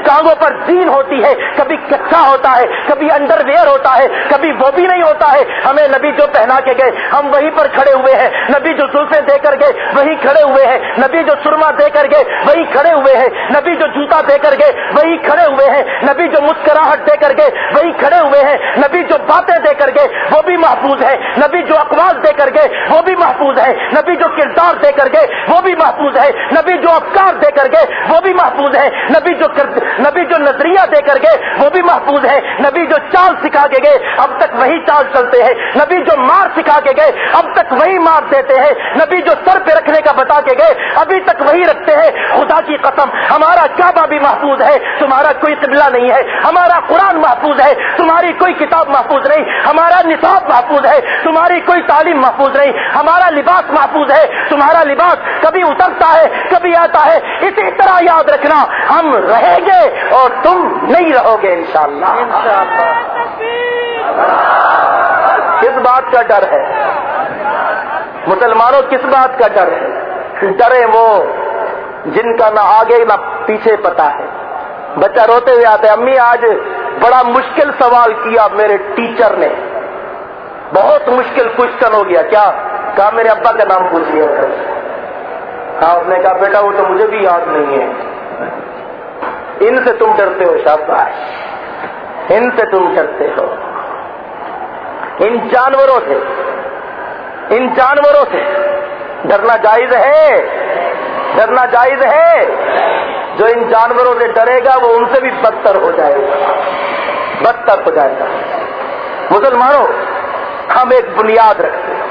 ٹانگوں پر زین ہوتی ہے، کبھی کچا ہوتا ہے، کبھی انڈر ویئر ہوتا ہے، کبھی وہ بھی نہیں ہوتا ہے۔ ہمیں نبی جو پہنا کے گئے، ہم وہیں پر کھڑے ہوئے ہیں۔ نبی جو زلفے دے کر گئے، وہیں کھڑے ہوئے ہیں۔ نبی جو سرما دے کر گئے، وہیں کھڑے ہوئے ہیں۔ نبی جو جوتا دے کر گئے وہیں کھڑے ہوئے ہیں نبی جو مسکراہٹ دے کر گئے وہیں کھڑے ہوئے ہیں نبی جو باتیں دے کر گئے وہ بھی محفوظ ہے نبی جو اقوال دے کر گئے وہ بھی محفوظ ہے نبی جو کردار دے کر گئے وہ بھی محفوظ ہے نبی جو افکار دے کر گئے وہ بھی محفوظ ہے نبی جو نبی جو نظریہ دے کر گئے وہ بھی محفوظ ہے نبی جو چال سکھا کے گئے اب تک وہی چال چلتے ہیں نبی جو مار سکھا کے گئے اب تک وہی مار دیتے ہیں نبی جو سر پہ رکھنے کا بتا کے گئے ابھی تک وہی رکھتے ہیں خدا کی قسم ہمارا کعبہ بھی محفوظ ہے، تمہارا کوئی قبلہ نہیں ہے، ہمارا قرآن محفوظ ہے، تمہاری کوئی کتاب محفوظ نہیں، ہمارا نصاب محفوظ ہے، تمہاری کوئی تعلیم محفوظ نہیں، ہمارا لباس محفوظ ہے، تمہارا لباس کبھی اترتا ہے، کبھی آتا ہے، اسی طرح یاد رکھنا، ہم رہیں گے اور تم نہیں رہو گے انشاءاللہ۔ کس بات کا ڈر ہے؟ مسلمانوں، کس بات کا ڈر ہے؟ ڈرے وہ جن کا نہ آگے نہ پیچھے پتا ہے۔ بچہ روتے ہوئے آتے امی، آج بڑا مشکل سوال کیا میرے ٹیچر نے۔ بہت مشکل کوشچن ہو گیا۔ کیا؟ کہا، میرے ابا کا نام پوچھ لیا ہاں اس نے کہا، بیٹا، وہ تو مجھے بھی یاد نہیں ہے۔ ان سے تم ڈرتے ہو شاہ ان سے تم ڈرتے ہو۔ ان جانوروں سے۔ ان جانوروں سے۔ ڈرنا جائز ہے؟ ڈرنا جائز ہے۔ جو ان جانوروں سے ڈرے گا، وہ ان سے بھی بدتر ہو جائے گا۔ بدتر ہو جائے گا۔ مسلمانوں، ہم ایک بنیاد رکھتے ہیں۔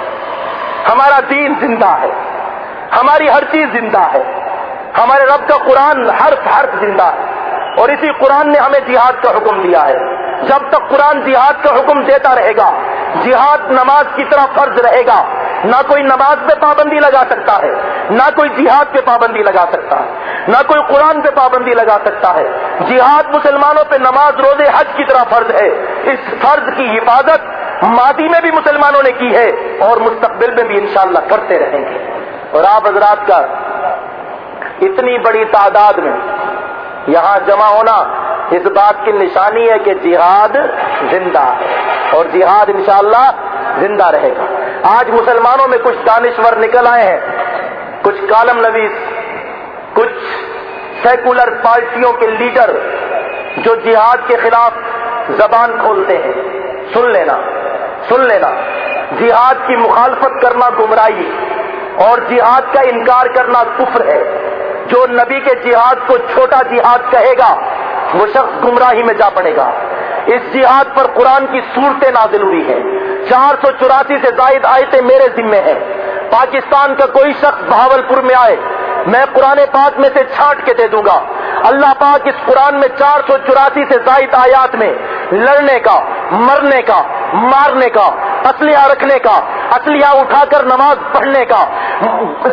ہمارا دین زندہ ہے۔ ہماری ہر چیز زندہ ہے۔ ہمارے رب کا قرآن ہر حرف زندہ ہے۔ اور اسی قرآن نے ہمیں جہاد کا حکم دیا ہے۔ جب تک قرآن جہاد کا حکم دیتا رہے گا، جہاد نماز کی طرح فرض رہے گا نہ کوئی نماز پہ پابندی لگا سکتا ہے، نہ کوئی جہاد پہ پابندی لگا سکتا ہے، نہ کوئی قرآن پہ پابندی لگا سکتا ہے۔ جہاد مسلمانوں پہ نماز روزے حج کی طرح فرض ہے، اس فرض کی حفاظت ماضی میں بھی مسلمانوں نے کی ہے اور مستقبل میں بھی انشاءاللہ کرتے رہیں گے۔ اور آپ حضرات کا اتنی بڑی تعداد میں یہاں جمع ہونا اس بات کی نشانی ہے کہ جہاد زندہ ہے اور جہاد انشاءاللہ زندہ رہے گا۔ آج مسلمانوں میں کچھ دانشور نکل آئے ہیں، کچھ کالم نویس، کچھ سیکولر پارٹیوں کے لیڈر جو جہاد کے خلاف زبان کھولتے ہیں۔ سن لینا سن لینا۔ جہاد کی مخالفت کرنا گمراہی اور جہاد کا انکار کرنا کفر ہے۔ جو نبی کے جہاد کو چھوٹا جہاد کہے گا، وہ شخص گمراہی میں جا پڑے گا۔ اس جہاد پر قرآن کی صورتیں نازل ہوئی ہیں۔ چار سو چوراسی سے زائد آیتیں میرے ذمے ہیں۔ پاکستان کا کوئی شخص بہاول پور میں آئے، میں قرآن پاک میں سے چھانٹ کے دے دوں گا۔ اللہ پاک اس قرآن میں چار سو چوراسی سے زائد آیات میں، لڑنے کا، مرنے کا، مارنے کا اسلحہ رکھنے کا اسلحہ اٹھا کر نماز پڑھنے کا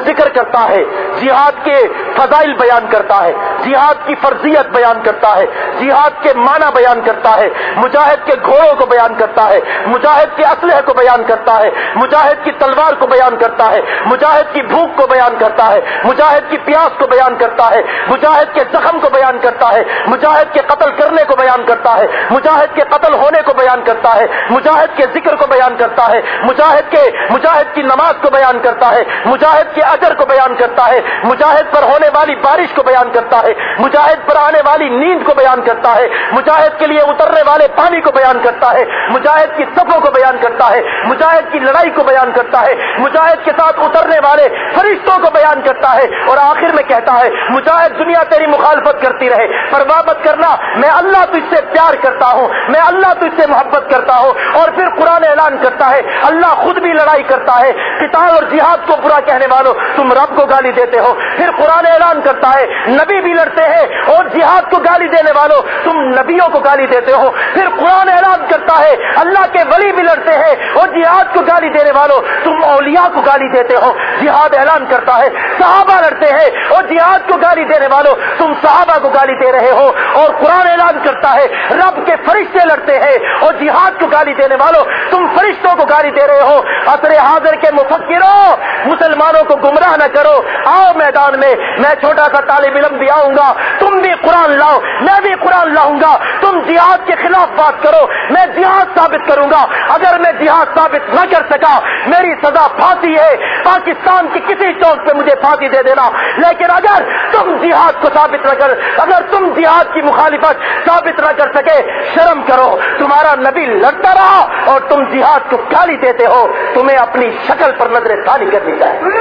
ذکر کرتا ہے جہاد کے فضائل بیان کرتا ہے جہاد کی فرضیت بیان کرتا ہے جہاد کے معنی بیان کرتا ہے مجاہد کے گھوڑوں کو بیان کرتا ہے مجاہد کے اسلحے کو بیان کرتا ہے مجاہد کی تلوار کو بیان کرتا ہے مجاہد کی بھوک کو بیان کرتا ہے مجاہد کی پیاس کو بیان کرتا ہے مجاہد کے زخم کو بیان کرتا ہے مجاہد کے قتل کرنے کو بیان کرتا ہے مجاہد کے قتل ہونے کو بیان کرتا ہے مجاہد کے ذکر کو بیان کرتا ہے مجاہد کے مجاہد کی نماز کو بیان کرتا ہے، مجاہد کے اجر کو بیان کرتا ہے، مجاہد پر ہونے والی بارش کو بیان کرتا ہے، مجاہد پر آنے والی نیند کو بیان کرتا ہے، مجاہد کے لیے اترنے والے پانی کو بیان کرتا ہے، مجاہد کی صفوں کو بیان کرتا ہے، مجاہد کی لڑائی کو بیان کرتا ہے، مجاہد کے ساتھ اترنے والے فرشتوں کو بیان کرتا ہے اور آخر میں کہتا ہے، مجاہد دنیا تیری مخالفت کرتی رہے پر مت کرنا، میں اللہ تجھ سے پیار کرتا ہوں، میں اللہ تجھ سے محبت کرتا ہوں اور پھر قرآن اعلان کرتا ہے، اللہ خود بھی لڑائی کرتا ہے، کتاب اور جہاد کو برا کہنے والوں، تم رب کو گالی دیتے ہو، پھر قرآن اعلان کرتا ہے، نبی بھی لڑتے ہیں اور جہاد کو گالی دینے والوں، تم نبیوں کو گالی دیتے ہو، پھر قرآن اعلان کرتا ہے، اللہ کے ولی بھی لڑتے ہیں اور جہاد کو گالی دینے والوں، تم اولیاء کو گالی دیتے ہو، جہاد اعلان کرتا ہے، صحابہ لڑتے ہیں اور جہاد کو گالی دینے والوں، تم صحابہ کو گالی دے رہے ہو اور قرآن اعلان کرتا ہے، رب کے فرشتے لڑتے ہیں اور جہاد کو گالی دینے والوں، تم فرشتوں کو گالی دے رہے ہو اثر حاضر کے مفکروں، مسلمانوں کو گمراہ نہ کرو۔ آؤ میدان میں میں چھوٹا سا طالب علم بھی آؤں گا۔ تم بھی قرآن لاؤ، میں بھی قرآن لاؤں گا۔ تم جہاد کے خلاف بات کرو، میں جہاد ثابت کروں گا۔ اگر میں جہاد ثابت نہ کر سکا، میری سزا پھانسی ہے۔ پاکستان کی کسی چوک پہ مجھے پھانسی دے دینا۔ لیکن اگر تم جہاد کو ثابت نہ کر، اگر تم جہاد کی مخالفت ثابت نہ کر سکے، شرم کرو۔ تمہارا نبی لڑتا رہا اور تم جہاد کو گالی دیتے ہو۔ تمہیں اپنی شکل پر نظر ثانی کر چاہیے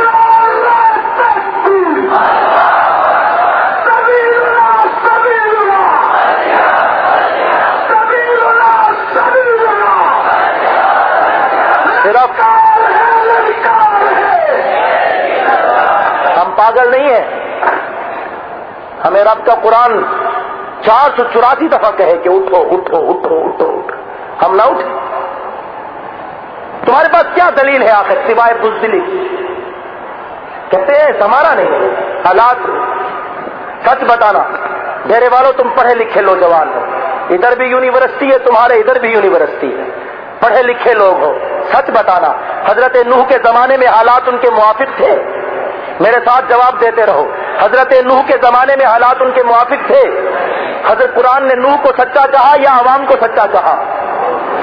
صرف ہم پاگل نہیں ہیں۔ ہمیں رب کا قرآن چار سو چوراسی دفعہ کہے کہ اٹھو اٹھو اٹھو اٹھو ہم نہ اٹھے تمہارے پاس کیا دلیل ہے آخر سوائے بزدلی کہتے ہیں ہمارا نہیں، حالات سچ بتانا، میرے والوں تم پڑھے لکھے لو جوان ہو۔ ادھر بھی یونیورسٹی ہے، تمہارے ادھر بھی یونیورسٹی ہے۔ پڑھے لکھے لوگ ہو۔ سچ بتانا، حضرت نوح کے زمانے میں حالات ان کے موافق تھے؟ میرے ساتھ جواب دیتے رہو۔ حضرت نوح کے زمانے میں حالات ان کے موافق تھے؟ حضرت قرآن نے نوح کو سچا کہا یا عوام کو سچا کہا؟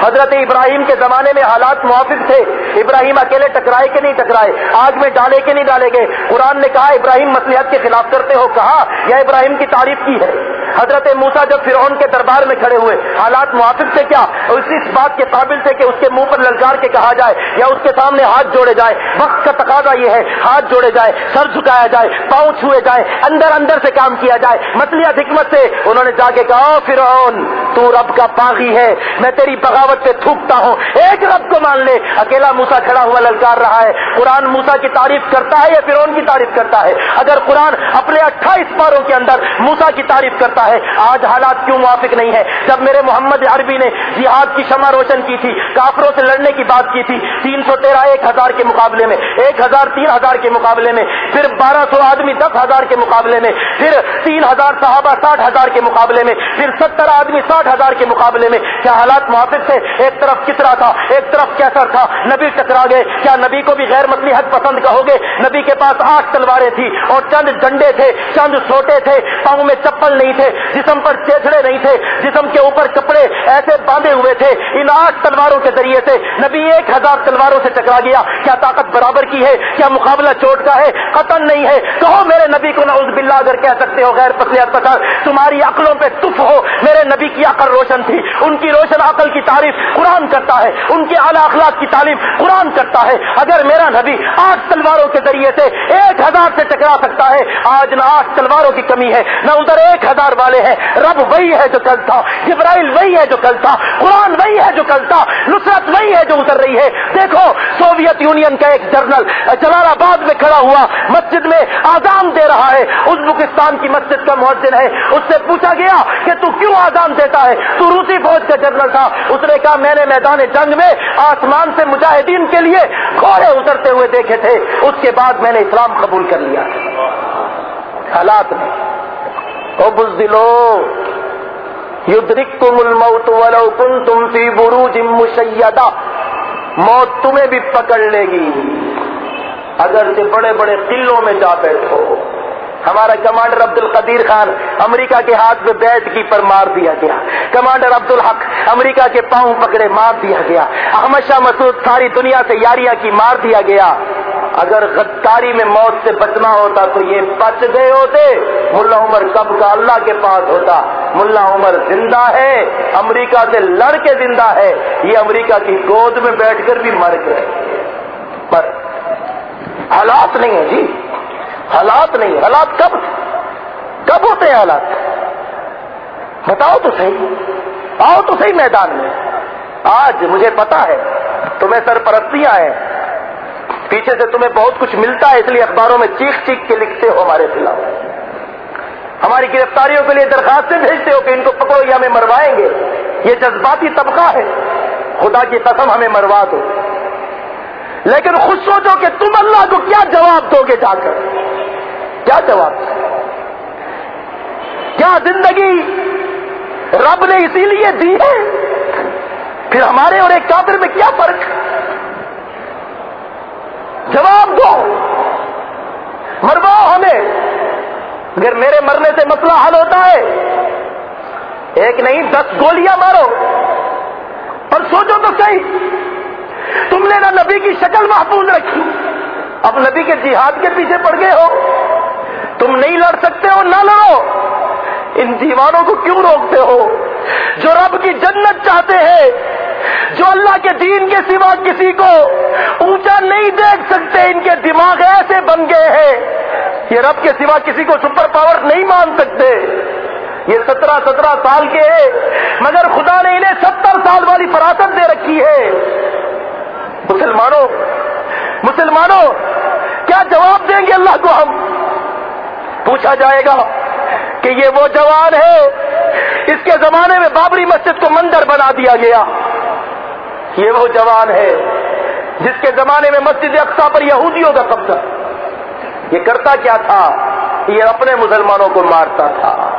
حضرت ابراہیم کے زمانے میں حالات موافق تھے۔ ابراہیم اکیلے ٹکرائے کہ نہیں ٹکرائے؟ آگ میں ڈالے کے نہیں ڈالے گئے؟ قرآن نے کہا، ابراہیم مسلحت کے خلاف کرتے ہو۔ کہا، یا ابراہیم کی تعریف کی ہے۔ حضرت موسا جب فرعون کے دربار میں کھڑے ہوئے، حالات موافق تھے کیا؟ اس بات کے قابل تھے کہ اس کے منہ پر للکار کے کہا جائے یا اس کے سامنے ہاتھ جوڑے جائے وقت کا تقاضا یہ ہے، ہاتھ جوڑے جائے سر جھکایا جائے، پاؤں چھوئے جائے اندر اندر سے کام کیا جائے۔ مسلیات حکمت سے، انہوں نے جا کے کہا فرعون، تو رب کا پاغی ہے، میں تیری بغاوت پہ تھوکتا ہوں۔ ایک رب کو مان لے۔ اکیلا موسا کھڑا ہوا للکار رہا ہے۔ قرآن موسا کی تعریف کرتا ہے یا فرعون کی تعریف کرتا ہے؟ اگر قرآن اپنے اٹھائیس پاروں کے اندر موسا کی تعریف کرتا ہے، آج حالات کیوں موافق نہیں ہے جب میرے محمد عربی نے جہاد کی شمع روشن کی تھی، کافروں سے لڑنے کی بات کی تھی، تین سو تیرہ، ایک ہزار کے مقابلے میں، ایک ہزار، تین ہزار کے مقابلے میں، پھر بارہ سو آدمی، دس ہزار کے مقابلے میں، پھر تین ہزار صحابہ، ساٹھ ہزار کے مقابلے میں، پھر ستر آدمی، ساٹھ ہزار کے مقابلے میں، کیا حالات موافق تھے، ایک طرف کسرا تھا، ایک طرف کیسر تھا۔ نبی ٹکرا گئے، کیا نبی کو بھی غیر متلی حد پسند کہو گے نبی کے پاس آٹھ تلواریں تھی اور چند ڈنڈے تھے، چند سوٹے تھے۔ پاؤں میں چپل نہیں تھے، جسم پر چیچڑے نہیں تھے، جسم کے اوپر کپڑے ایسے باندھے ہوئے تھے۔ ان آٹھ تلواروں کے ذریعے سے نبی ایک ہزار تلواروں سے ٹکرا گیا۔ کیا طاقت برابر کی ہے؟ کیا مقابلہ چوٹ کا ہے؟ قتل نہیں ہے۔ کہو میرے نبی کو نعوذ باللہ اگر کہہ سکتے ہو غیر پسلیت پسند، تمہاری عقلوں پہ تف ہو۔ میرے نبی کی عقل روشن تھی، ان کی روشن عقل کی تعریف قرآن کرتا ہے، ان کے اعلیٰ اخلاق کی تعلیم قرآن کرتا ہے۔ اگر میرا نبی آٹھ تلواروں کے ذریعے سے ایک ہزار سے ٹکرا سکتا ہے، آج نہ آٹھ تلواروں کی کمی ہے، نہ ادھر ایک ہزار والے ہیں۔ رب وہی ہے جو کل تھا، جبرائیل وہی ہے جو کل تھا، قرآن وہی ہے جو کل تھا، نصرت وہی ہے جو اتر رہی ہے۔ دیکھو، سوویت یونین کا ایک جرنل جلال آباد میں کھڑا ہوا مسجد میں آزام دے رہا ہے۔ ازبکستان کی مسجد کا مؤذن ہے۔ اس سے پوچھا گیا کہ تو کیوں آزام دیتا ہے؟ تو روسی فوج کا جرنل تھا۔ اس نے کہا، میں نے میدان جنگ میں آسمان سے مجاہدین کے لیے گھوڑے اترتے ہوئے دیکھے تھے۔ اس کے بعد میں نے اسلام قبول کر لیا۔ حالات میں۔ او بزدلو، یدرککم الموت ولو کنتم فی بروج مشیدہ۔ موت تمہیں بھی پکڑ لے گی۔ اگر سے بڑے بڑے قلوں میں جا بیٹھو۔ ہمارا کمانڈر عبد القدیر خان امریکہ کے ہاتھ میں بیٹ کی پر مار دیا گیا۔ کمانڈر عبد الحق امریکہ کے پاؤں پکڑے مار دیا گیا۔ احمد شاہ مسعود ساری دنیا سے یاریاں کی مار دیا گیا۔ اگر غداری میں موت سے بچنا ہوتا تو یہ بچ گئے ہوتے۔ ملا عمر کب کا اللہ کے پاس ہوتا۔ ملا عمر زندہ ہے۔ امریکہ سے لڑ کے زندہ ہے۔ یہ امریکہ کی گود میں بیٹھ کر بھی مر گئے۔ پر حالات نہیں ہیں جی۔ حالات نہیں، حالات کب؟ کب ہوتے ہیں حالات؟ بتاؤ تو صحیح، آؤ تو صحیح میدان میں۔ آج مجھے پتا ہے، تمہیں سرپرستیاں ہیں۔ پیچھے سے تمہیں بہت کچھ ملتا ہے، اس لیے اخباروں میں چیخ چیخ کے لکھتے ہو ہمارے خلاف۔ ہماری گرفتاریوں کے لیے درخواستیں بھیجتے ہو کہ ان کو پکڑو یا ہمیں مروائیں گے۔ یہ جذباتی طبقہ ہے۔ خدا کی قسم ہمیں مروا دو۔ لیکن خود سوچو کہ تم اللہ کو کیا جواب دو گے جا کر؟ کیا جواب؟ کیا زندگی رب نے اسی لیے دی ہے؟ پھر ہمارے اور ایک کافر میں کیا فرق؟ جواب دو۔ مرواؤ ہمیں۔ اگر میرے مرنے سے مسئلہ حل ہوتا ہے، ایک نہیں، دس گولیاں مارو۔ اور سوچو تو صحیح۔ تم نے نہ نبی کی شکل محفوظ رکھی، اب نبی کے جہاد کے پیچھے پڑ گئے ہو۔ تم نہیں لڑ سکتے ہو نہ لڑو۔ ان دیوانوں کو کیوں روکتے ہو؟ جو رب کی جنت چاہتے ہیں، جو اللہ کے دین کے سوا کسی کو اونچا نہیں دیکھ سکتے، ان کے دماغ ایسے بن گئے ہیں۔ یہ رب کے سوا کسی کو سپر پاور نہیں مان سکتے۔ یہ سترہ سترہ سال کے ہیں، مگر خدا نے انہیں ستر سال والی فراست دے رکھی ہے۔ مسلمانوں مسلمانوں، کیا جواب دیں گے اللہ کو ہم؟ پوچھا جائے گا کہ یہ وہ جوان ہے، اس کے زمانے میں بابری مسجد کو مندر بنا دیا گیا۔ یہ وہ جوان ہے، جس کے زمانے میں مسجد اقسا پر یہودیوں کا قبضہ۔ یہ کرتا کیا تھا؟ یہ اپنے مسلمانوں کو مارتا تھا۔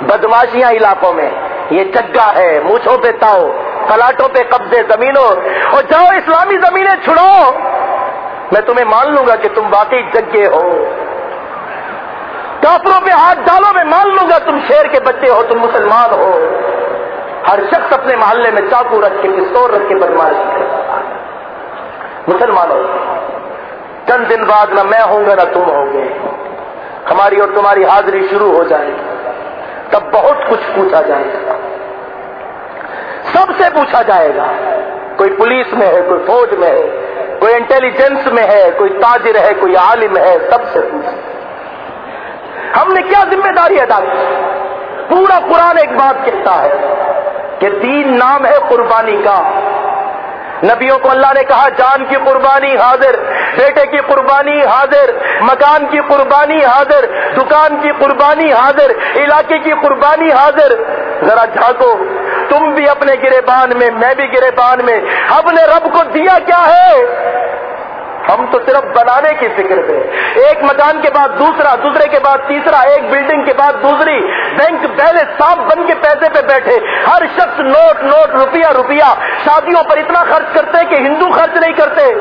بدماشیاں علاقوں میں۔ یہ چگا ہے، مونچھوں پہ تاؤ پلاٹوں پہ قبضے زمینوں، اور جاؤ اسلامی زمینیں چھڑو میں تمہیں مان لوں گا کہ تم واقعی جگے ہو۔ کافروں پہ ہاتھ ڈالو، میں مان لوں گا تم شیر کے بچے ہو، تم مسلمان ہو۔ ہر شخص اپنے محلے میں چاقو رکھ کے، پستول رکھ کے بدماشی کرتا مسلمانوں چند دن بعد نہ میں ہوں گا، نہ تم ہوں گے ہماری اور تمہاری حاضری شروع ہو جائے گی۔ تب بہت کچھ پوچھا جائے گا۔ سب سے پوچھا جائے گا، کوئی پولیس میں ہے، کوئی فوج میں ہے، کوئی انٹیلیجنس میں ہے، کوئی تاجر ہے، کوئی عالم ہے، سب سے پوچھا۔ ہم نے کیا ذمہ داری ادا کی؟ پورا قرآن ایک بات کہتا ہے کہ تین نام ہے قربانی کا۔ نبیوں کو اللہ نے کہا، جان کی قربانی حاضر۔ بیٹے کی قربانی حاضر، مکان کی قربانی حاضر، دکان کی قربانی حاضر، علاقے کی قربانی حاضر۔ ذرا جھانکو، تم بھی اپنے گرے بان میں میں بھی گرے بان میں، ہم نے رب کو دیا کیا ہے؟ ہم تو صرف بنانے کی فکر تھے ایک مکان کے بعد دوسرا، دوسرے کے بعد تیسرا، ایک بلڈنگ کے بعد دوسری۔ بینک پہلے صاف بن کے پیسے پہ بیٹھے۔ ہر شخص نوٹ نوٹ، روپیہ روپیہ۔ شادیوں پر اتنا خرچ کرتے کہ ہندو خرچ نہیں کرتے۔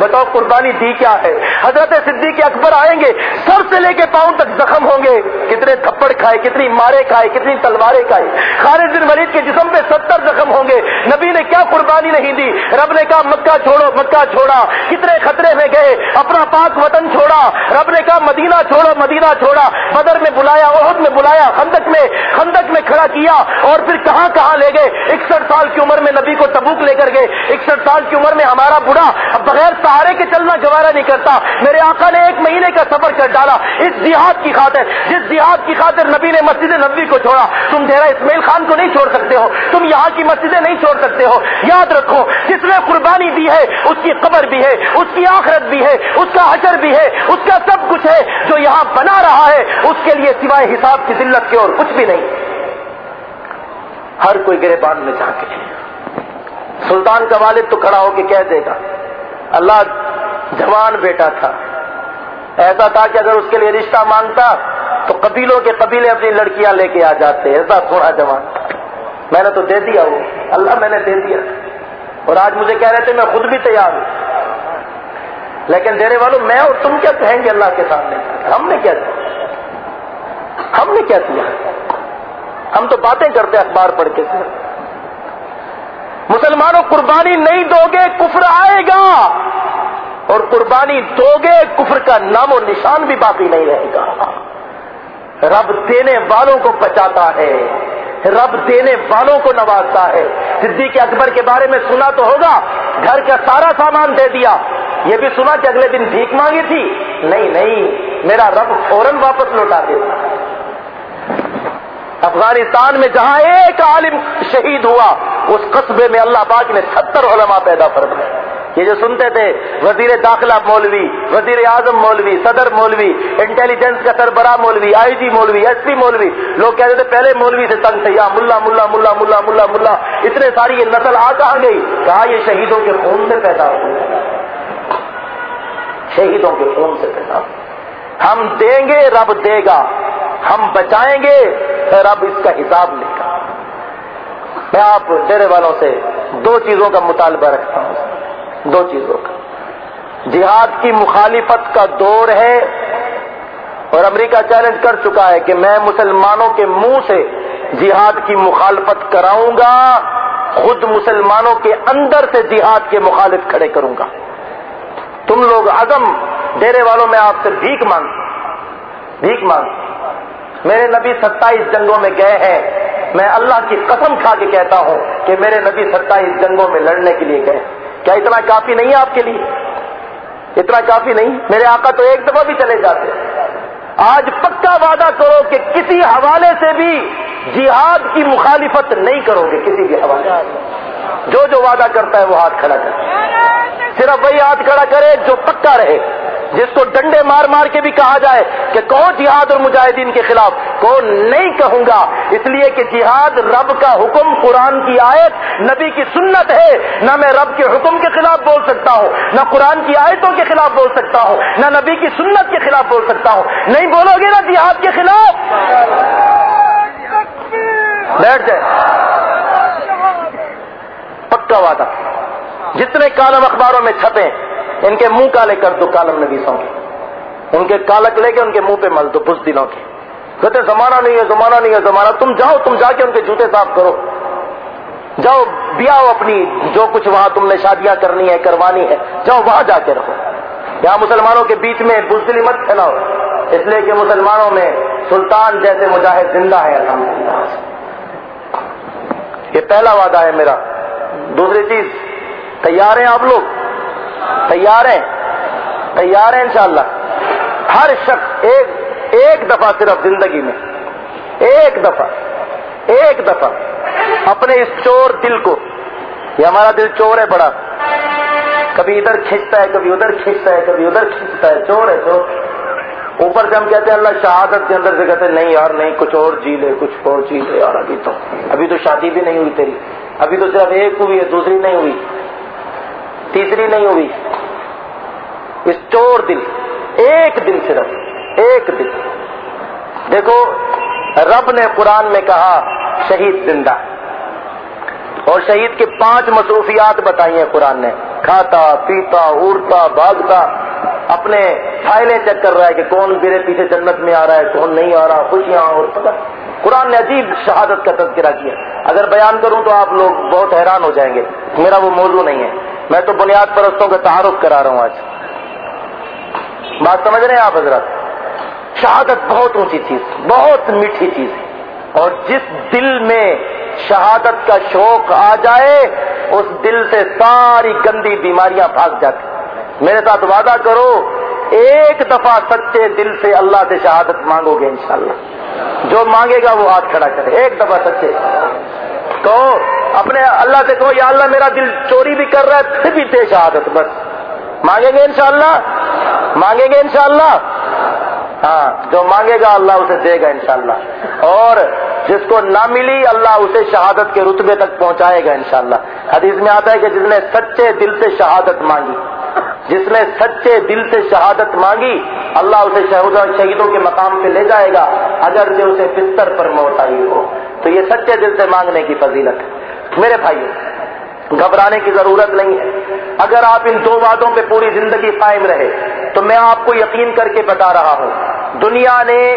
بتاؤ قربانی دی کیا ہے؟ حضرت صدیق کے اکبر آئیں گے، سر سے لے کے پاؤں تک زخم ہوں گے۔ کتنے تھپڑ کھائے، کتنی مارے کھائے، کتنی تلواریں کھائے۔ خالد بن ولید کے جسم پہ ستر زخم ہوں گے۔ نبی نے کیا قربانی نہیں دی؟ رب نے کہا، مکہ چھوڑو، مکہ چھوڑا۔ کتنے خطرے میں گئے، اپنا پاک وطن چھوڑا، رب نے کہا مدینہ چھوڑو، مدینہ چھوڑا، بدر میں بلایا عہد میں بلایا، خندق میں خندق میں کھڑا کیا اور پھر کہاں کہاں لے گئے؟ اکسٹھ سال کی عمر میں نبی کو تبوک لے کر گئے، اکسٹھ سال کی عمر میں ہمارا بڑھا بغیر سہارے کے چلنا گوارا نہیں کرتا۔ میرے آقا نے ایک مہینے کا سفر کر ڈالا، اس جہاد کی خاطر، جس جہاد کی خاطر نبی نے مسجد نبی کو چھوڑا۔ تم ڈیرا اسماعیل خان کو نہیں چھوڑ سکتے ہو، تم یہاں کی مسجدیں نہیں چھوڑ سکتے ہو۔ یاد رکھو، جس نے قربانی دی ہے، اس کی قبر بھی ہے، اس کی آخرت بھی ہے، اس کا حشر بھی ہے، اس کا سب کچھ ہے، جو یہاں بنا رہا ہے، اس کے لیے سوائے حساب کی ذلت کے اور کچھ بھی نہیں۔ ہر کوئی گربان میں جا کے سلطان کا والد تو کھڑا ہو کے کہہ دے گا، اللہ جوان بیٹا تھا۔ ایسا تھا کہ اگر اس کے لیے رشتہ مانگتا تو قبیلوں کے قبیلے اپنی لڑکیاں لے کے آ جاتے، ایسا تھوڑا جوان۔ میں نے تو دے دیا وہ، اللہ میں نے دے دیا۔ اور آج مجھے کہہ رہے تھے، میں خود بھی تیار ہوں۔ لیکن دینے والوں میں اور تم کیا کہیں گے اللہ کے سامنے؟ ہم نے کیا کیا؟ ہم نے کیا کیا؟ ہم تو باتیں کرتے اخبار پڑھ کے۔ مسلمانوں قربانی نہیں دو گے کفر آئے گا۔ اور قربانی دو گے کفر کا نام و نشان بھی باقی نہیں رہے گا۔ رب دینے والوں کو بچاتا ہے۔ رب دینے والوں کو نوازتا ہے۔ صدیق اکبر کے بارے میں سنا تو ہوگا، گھر کا سارا سامان دے دیا۔ یہ بھی سنا کہ اگلے دن بھیک مانگی تھی۔ نہیں نہیں، میرا رب فوراً واپس لوٹا دیتا افغانستان میں جہاں ایک عالم شہید ہوا، اس قصبے میں اللہ پاک نے ستر علماء پیدا فرمائے۔ یہ جو سنتے تھے، وزیر داخلہ مولوی، وزیر اعظم مولوی، صدر مولوی، انٹیلیجنس کا سربراہ مولوی، آئی جی مولوی، ایس پی مولوی، لوگ کہتے تھے پہلے مولوی سے تنگ تھے، یا ملا ملا ملا ملا ملا ملا، اتنے ساری یہ نسل آ کہاں گئی؟ کہا یہ شہیدوں کے خون سے پیدا ہوئی شہیدوں کے خون سے پیدا ہوئی ہم دیں گے، رب دے گا۔ ہم بچائیں گے، رب اس کا حساب لے گا۔ میں آپ ڈیرے والوں سے دو چیزوں کا مطالبہ رکھتا ہوں۔ دو چیزوں کا۔ جہاد کی مخالفت کا دور ہے اور امریکہ چیلنج کر چکا ہے کہ میں مسلمانوں کے منہ سے جہاد کی مخالفت کراؤں گا، خود مسلمانوں کے اندر سے جہاد کے مخالف کھڑے کروں گا۔ تم لوگ عزم، ڈیرے والوں میں آپ سے بھیک مانگ بھیک مانگ میرے نبی ستائیس جنگوں میں گئے ہیں۔ میں اللہ کی قسم کھا کے کہتا ہوں کہ میرے نبی ستائیس جنگوں میں لڑنے کے لیے گئے کیا اتنا کافی نہیں ہے آپ کے لیے؟ اتنا کافی نہیں۔ میرے آقا تو ایک دفعہ بھی چلے جاتے آج پکا وعدہ کرو کہ کسی حوالے سے بھی جہاد کی مخالفت نہیں کرو گے کسی بھی حوالے جو جو وعدہ کرتا ہے وہ ہاتھ کھڑا کرے صرف وہی ہاتھ کھڑا کرے جو پکا رہے۔ جس کو ڈنڈے مار مار کے بھی کہا جائے کہ کون جہاد اور مجاہدین کے خلاف، کون نہیں کہوں گا۔ اس لیے کہ جہاد رب کا حکم قرآن کی آیت نبی کی سنت ہے۔ نہ میں رب کے حکم کے خلاف بول سکتا ہوں، نہ قرآن کی آیتوں کے خلاف بول سکتا ہوں، نہ نبی کی سنت کے خلاف بول سکتا ہوں۔ نہیں بولو گے نا جہاد کے خلاف؟ بیٹھ جائے۔ پکا وعدہ۔ جتنے کالم اخباروں میں چھپے ان کے منہ کالے کر دو کالم نویسوں کے۔ ان کے کالک لے کے ان کے منہ پہ مل دو بس دنوں کے۔ کہتے زمانہ نہیں ہے، زمانہ نہیں ہے، زمانہ۔ تم جاؤ، تم جا کے ان کے جوتے صاف کرو۔ جاؤ، بیاؤ اپنی جو کچھ وہاں تم نے شادیاں کرنی ہے کروانی ہے جاؤ وہاں جا کے رہو۔ یہاں مسلمانوں کے بیچ میں بزدلی مت پھیلاؤ۔ اس لیے کہ مسلمانوں میں سلطان جیسے مجاہد زندہ ہے الحمدللہ۔ یہ پہلا وعدہ ہے میرا۔ دوسری چیز، تیار ہیں آپ لوگ؟ تیار ہیں؟ تیار ہیں انشاءاللہ۔ ہر شخص ایک ایک دفعہ صرف زندگی میں، ایک دفعہ ایک دفعہ اپنے اس چور دل کو، یہ ہمارا دل چور ہے بڑا۔ کبھی ادھر کھینچتا ہے، کبھی ادھر کھینچتا ہے، کبھی ادھر کھینچتا ہے، چور ہے، چور۔ اوپر سے ہم کہتے ہیں، اللہ شہادت کے اندر سے کہتے ہیں، نہیں یار، نہیں، کچھ اور جی لے، کچھ اور جی لے، یار، ابھی تو ابھی تو شادی بھی نہیں ہوئی تیری۔ ابھی تو صرف ایک ہوئی ہے، دوسری نہیں ہوئی۔ تیسری نہیں ہوئی اس چور دل۔ ایک دن صرف ایک دن دیکھو، رب نے قرآن میں کہا، شہید زندہ۔ اور شہید کی پانچ مصروفیات بتائی ہیں قرآن نے۔ کھاتا، پیتا، اڑتا، بھاگتا۔ اپنے فائلیں چیک کر رہا ہے کہ کون میرے پیچھے جنت میں آ رہا ہے، کون نہیں آ رہا، خوشیاں اور پتہ۔ قرآن نے عجیب شہادت کا تذکرہ کیا۔ اگر بیان کروں تو آپ لوگ بہت حیران ہو جائیں گے۔ میرا وہ موضوع نہیں ہے۔ میں تو بنیاد پرستوں کا تعارف کرا رہا ہوں آج۔ بات سمجھ رہے ہیں آپ حضرت شہادت بہت اونچی چیز، بہت میٹھی چیز ہے۔ اور جس دل میں شہادت کا شوق آ جائے، اس دل سے ساری گندی بیماریاں بھاگ جاتی۔ میرے ساتھ وعدہ کرو، ایک دفعہ سچے دل سے اللہ سے شہادت مانگو گے انشاءاللہ۔ جو مانگے گا وہ ہاتھ کھڑا کرے، ایک دفعہ سچے۔ تو اپنے اللہ سے کہو، یا اللہ میرا دل چوری بھی کر رہا ہے، پھر بھی دے شہادت بس۔ مانگیں گے انشاءاللہ؟ مانگیں گے انشاءاللہ؟ ہاں جو مانگے گا اللہ اسے دے گا انشاءاللہ۔ اور جس کو نہ ملی، اللہ اسے شہادت کے رتبے تک پہنچائے گا انشاءاللہ۔ حدیث میں آتا ہے کہ جس نے سچے دل سے شہادت مانگی، جس نے سچے دل سے شہادت مانگی، اللہ اسے شہیدوں کے مقام پہ لے جائے گا، اگر جو اسے بستر پر موت آئی ہو۔ تو یہ سچے دل سے مانگنے کی فضیلت ہے۔ میرے بھائی گھبرانے کی ضرورت نہیں ہے۔ اگر آپ ان دو وعدوں پہ پوری زندگی قائم رہے، تو میں آپ کو یقین کر کے بتا رہا ہوں، دنیا نے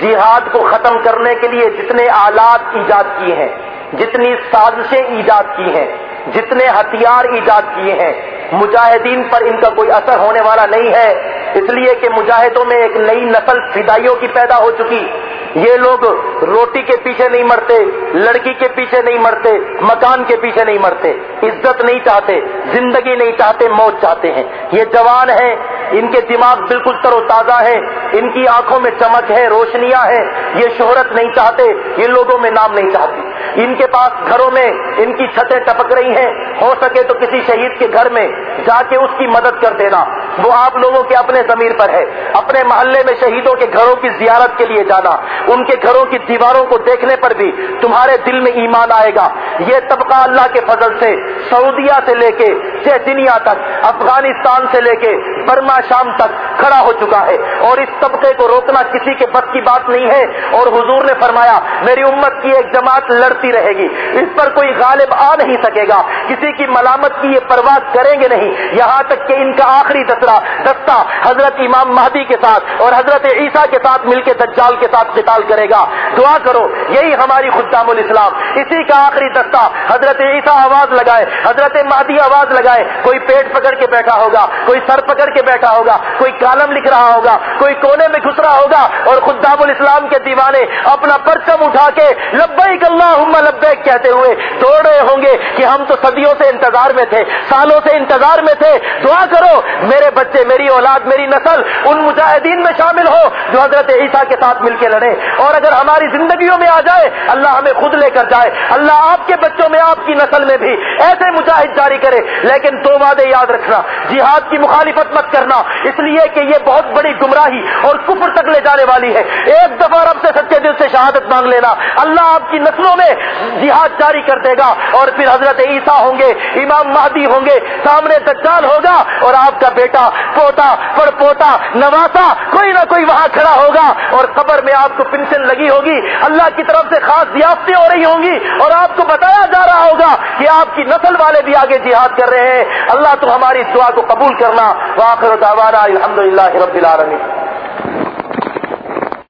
جہاد کو ختم کرنے کے لیے جتنے آلات ایجاد کیے ہیں، جتنی سازشیں ایجاد کی ہیں، جتنے ہتھیار ایجاد کیے ہیں، مجاہدین پر ان کا کوئی اثر ہونے والا نہیں ہے۔ اس لیے کہ مجاہدوں میں ایک نئی نسل فدائیوں کی پیدا ہو چکی۔ یہ لوگ روٹی کے پیچھے نہیں مرتے، لڑکی کے پیچھے نہیں مرتے، مکان کے پیچھے نہیں مرتے، عزت نہیں چاہتے، زندگی نہیں چاہتے، موت چاہتے ہیں۔ یہ جوان ہیں ان کے دماغ بالکل تر و تازہ ہے ان کی آنکھوں میں چمک ہے، روشنیاں ہیں، یہ شہرت نہیں چاہتے، یہ لوگوں میں نام نہیں چاہتے۔ ان کے پاس گھروں میں ان کی چھتیں ٹپک رہی ہیں، ہو سکے تو کسی شہید کے گھر میں جا کے اس کی مدد کر دینا۔ وہ آپ لوگوں کے اپنے ضمیر پر ہے، اپنے محلے میں شہیدوں کے گھروں کی زیارت کے لیے جانا۔ ان کے گھروں کی دیواروں کو دیکھنے پر بھی تمہارے دل میں ایمان آئے گا۔ یہ طبقہ اللہ کے فضل سے، سعودیہ سے لے کے چیچنیا تک، افغانستان سے لے کے برما شام تک کھڑا ہو چکا ہے اور اس طبقے کو روکنا کسی کے بس کی بات نہیں ہے اور حضور نے فرمایا، میری امت کی ایک جماعت لڑتی رہے گی، اس پر کوئی غالب آ نہیں سکے گا، کسی کی ملامت کی یہ پرواہ کریں گے نہیں۔ یہاں تک کہ ان کا آخری دسرا دستہ حضرت امام مہدی کے ساتھ اور حضرت عیسیٰ کے ساتھ مل کے دجال کے ساتھ قتال کرے گا۔ دعا کرو، یہی ہماری خدام الاسلام۔ اسی کا آخری دستہ حضرت عیسیٰ آواز لگائے، حضرت مہدی آواز لگائے، کوئی پیٹ پکڑ کے بیٹھا ہوگا، کوئی سر پکڑ کے بیٹھا ہوگا، کوئی کالم لکھ رہا ہوگا، کوئی کونے میں گھس رہا ہوگا اور خدام الاسلام کے دیوانے اپنا پرچم اٹھا کے لبیک اللہ لبیک کہتے ہوئے دوڑ رہے ہوں گے کہ ہم تو صدیوں سے انتظار میں تھے، سالوں سے انتظار میں تھے۔ دعا کرو، میرے بچے، میری اولاد، میری نسل، ان مجاہدین میں شامل ہو جو حضرت عیسیٰ کے ساتھ مل کے لڑے اور اگر ہماری زندگیوں میں آ جائے، اللہ ہمیں خود لے کر جائے۔ اللہ آپ کے بچوں میں، آپ کی نسل میں بھی ایسے مجاہد جاری کرے۔ لیکن دو وعدے یاد رکھنا، جہاد کی مخالفت مت کرنا۔ اس لیے کہ یہ بہت بڑی گمراہی اور کفر تک لے جانے والی ہے۔ ایک دفعہ رب سے سچے دل سے شہادت مانگ لینا۔ اللہ آپ کی نسلوں میں جہاد جاری کر دے گا اور پھر حضرت عیسیٰ ہوں گے، امام مہدی ہوں گے، سامنے دجال ہوگا اور آپ کا بیٹا پوتا پڑ پوتا نواسا کوئی نہ کوئی وہاں کھڑا ہوگا اور قبر میں آپ کو پنشن لگی ہوگی۔ اللہ کی طرف سے خاص ضیافتیں ہو رہی ہوں گی اور آپ کو بتایا جا رہا ہوگا کہ آپ کی نسل والے بھی آگے جہاد کر رہے ہیں۔ اللہ تو ہماری دعا کو قبول کرنا واخر دعوانا الحمد للہ رب العالمین۔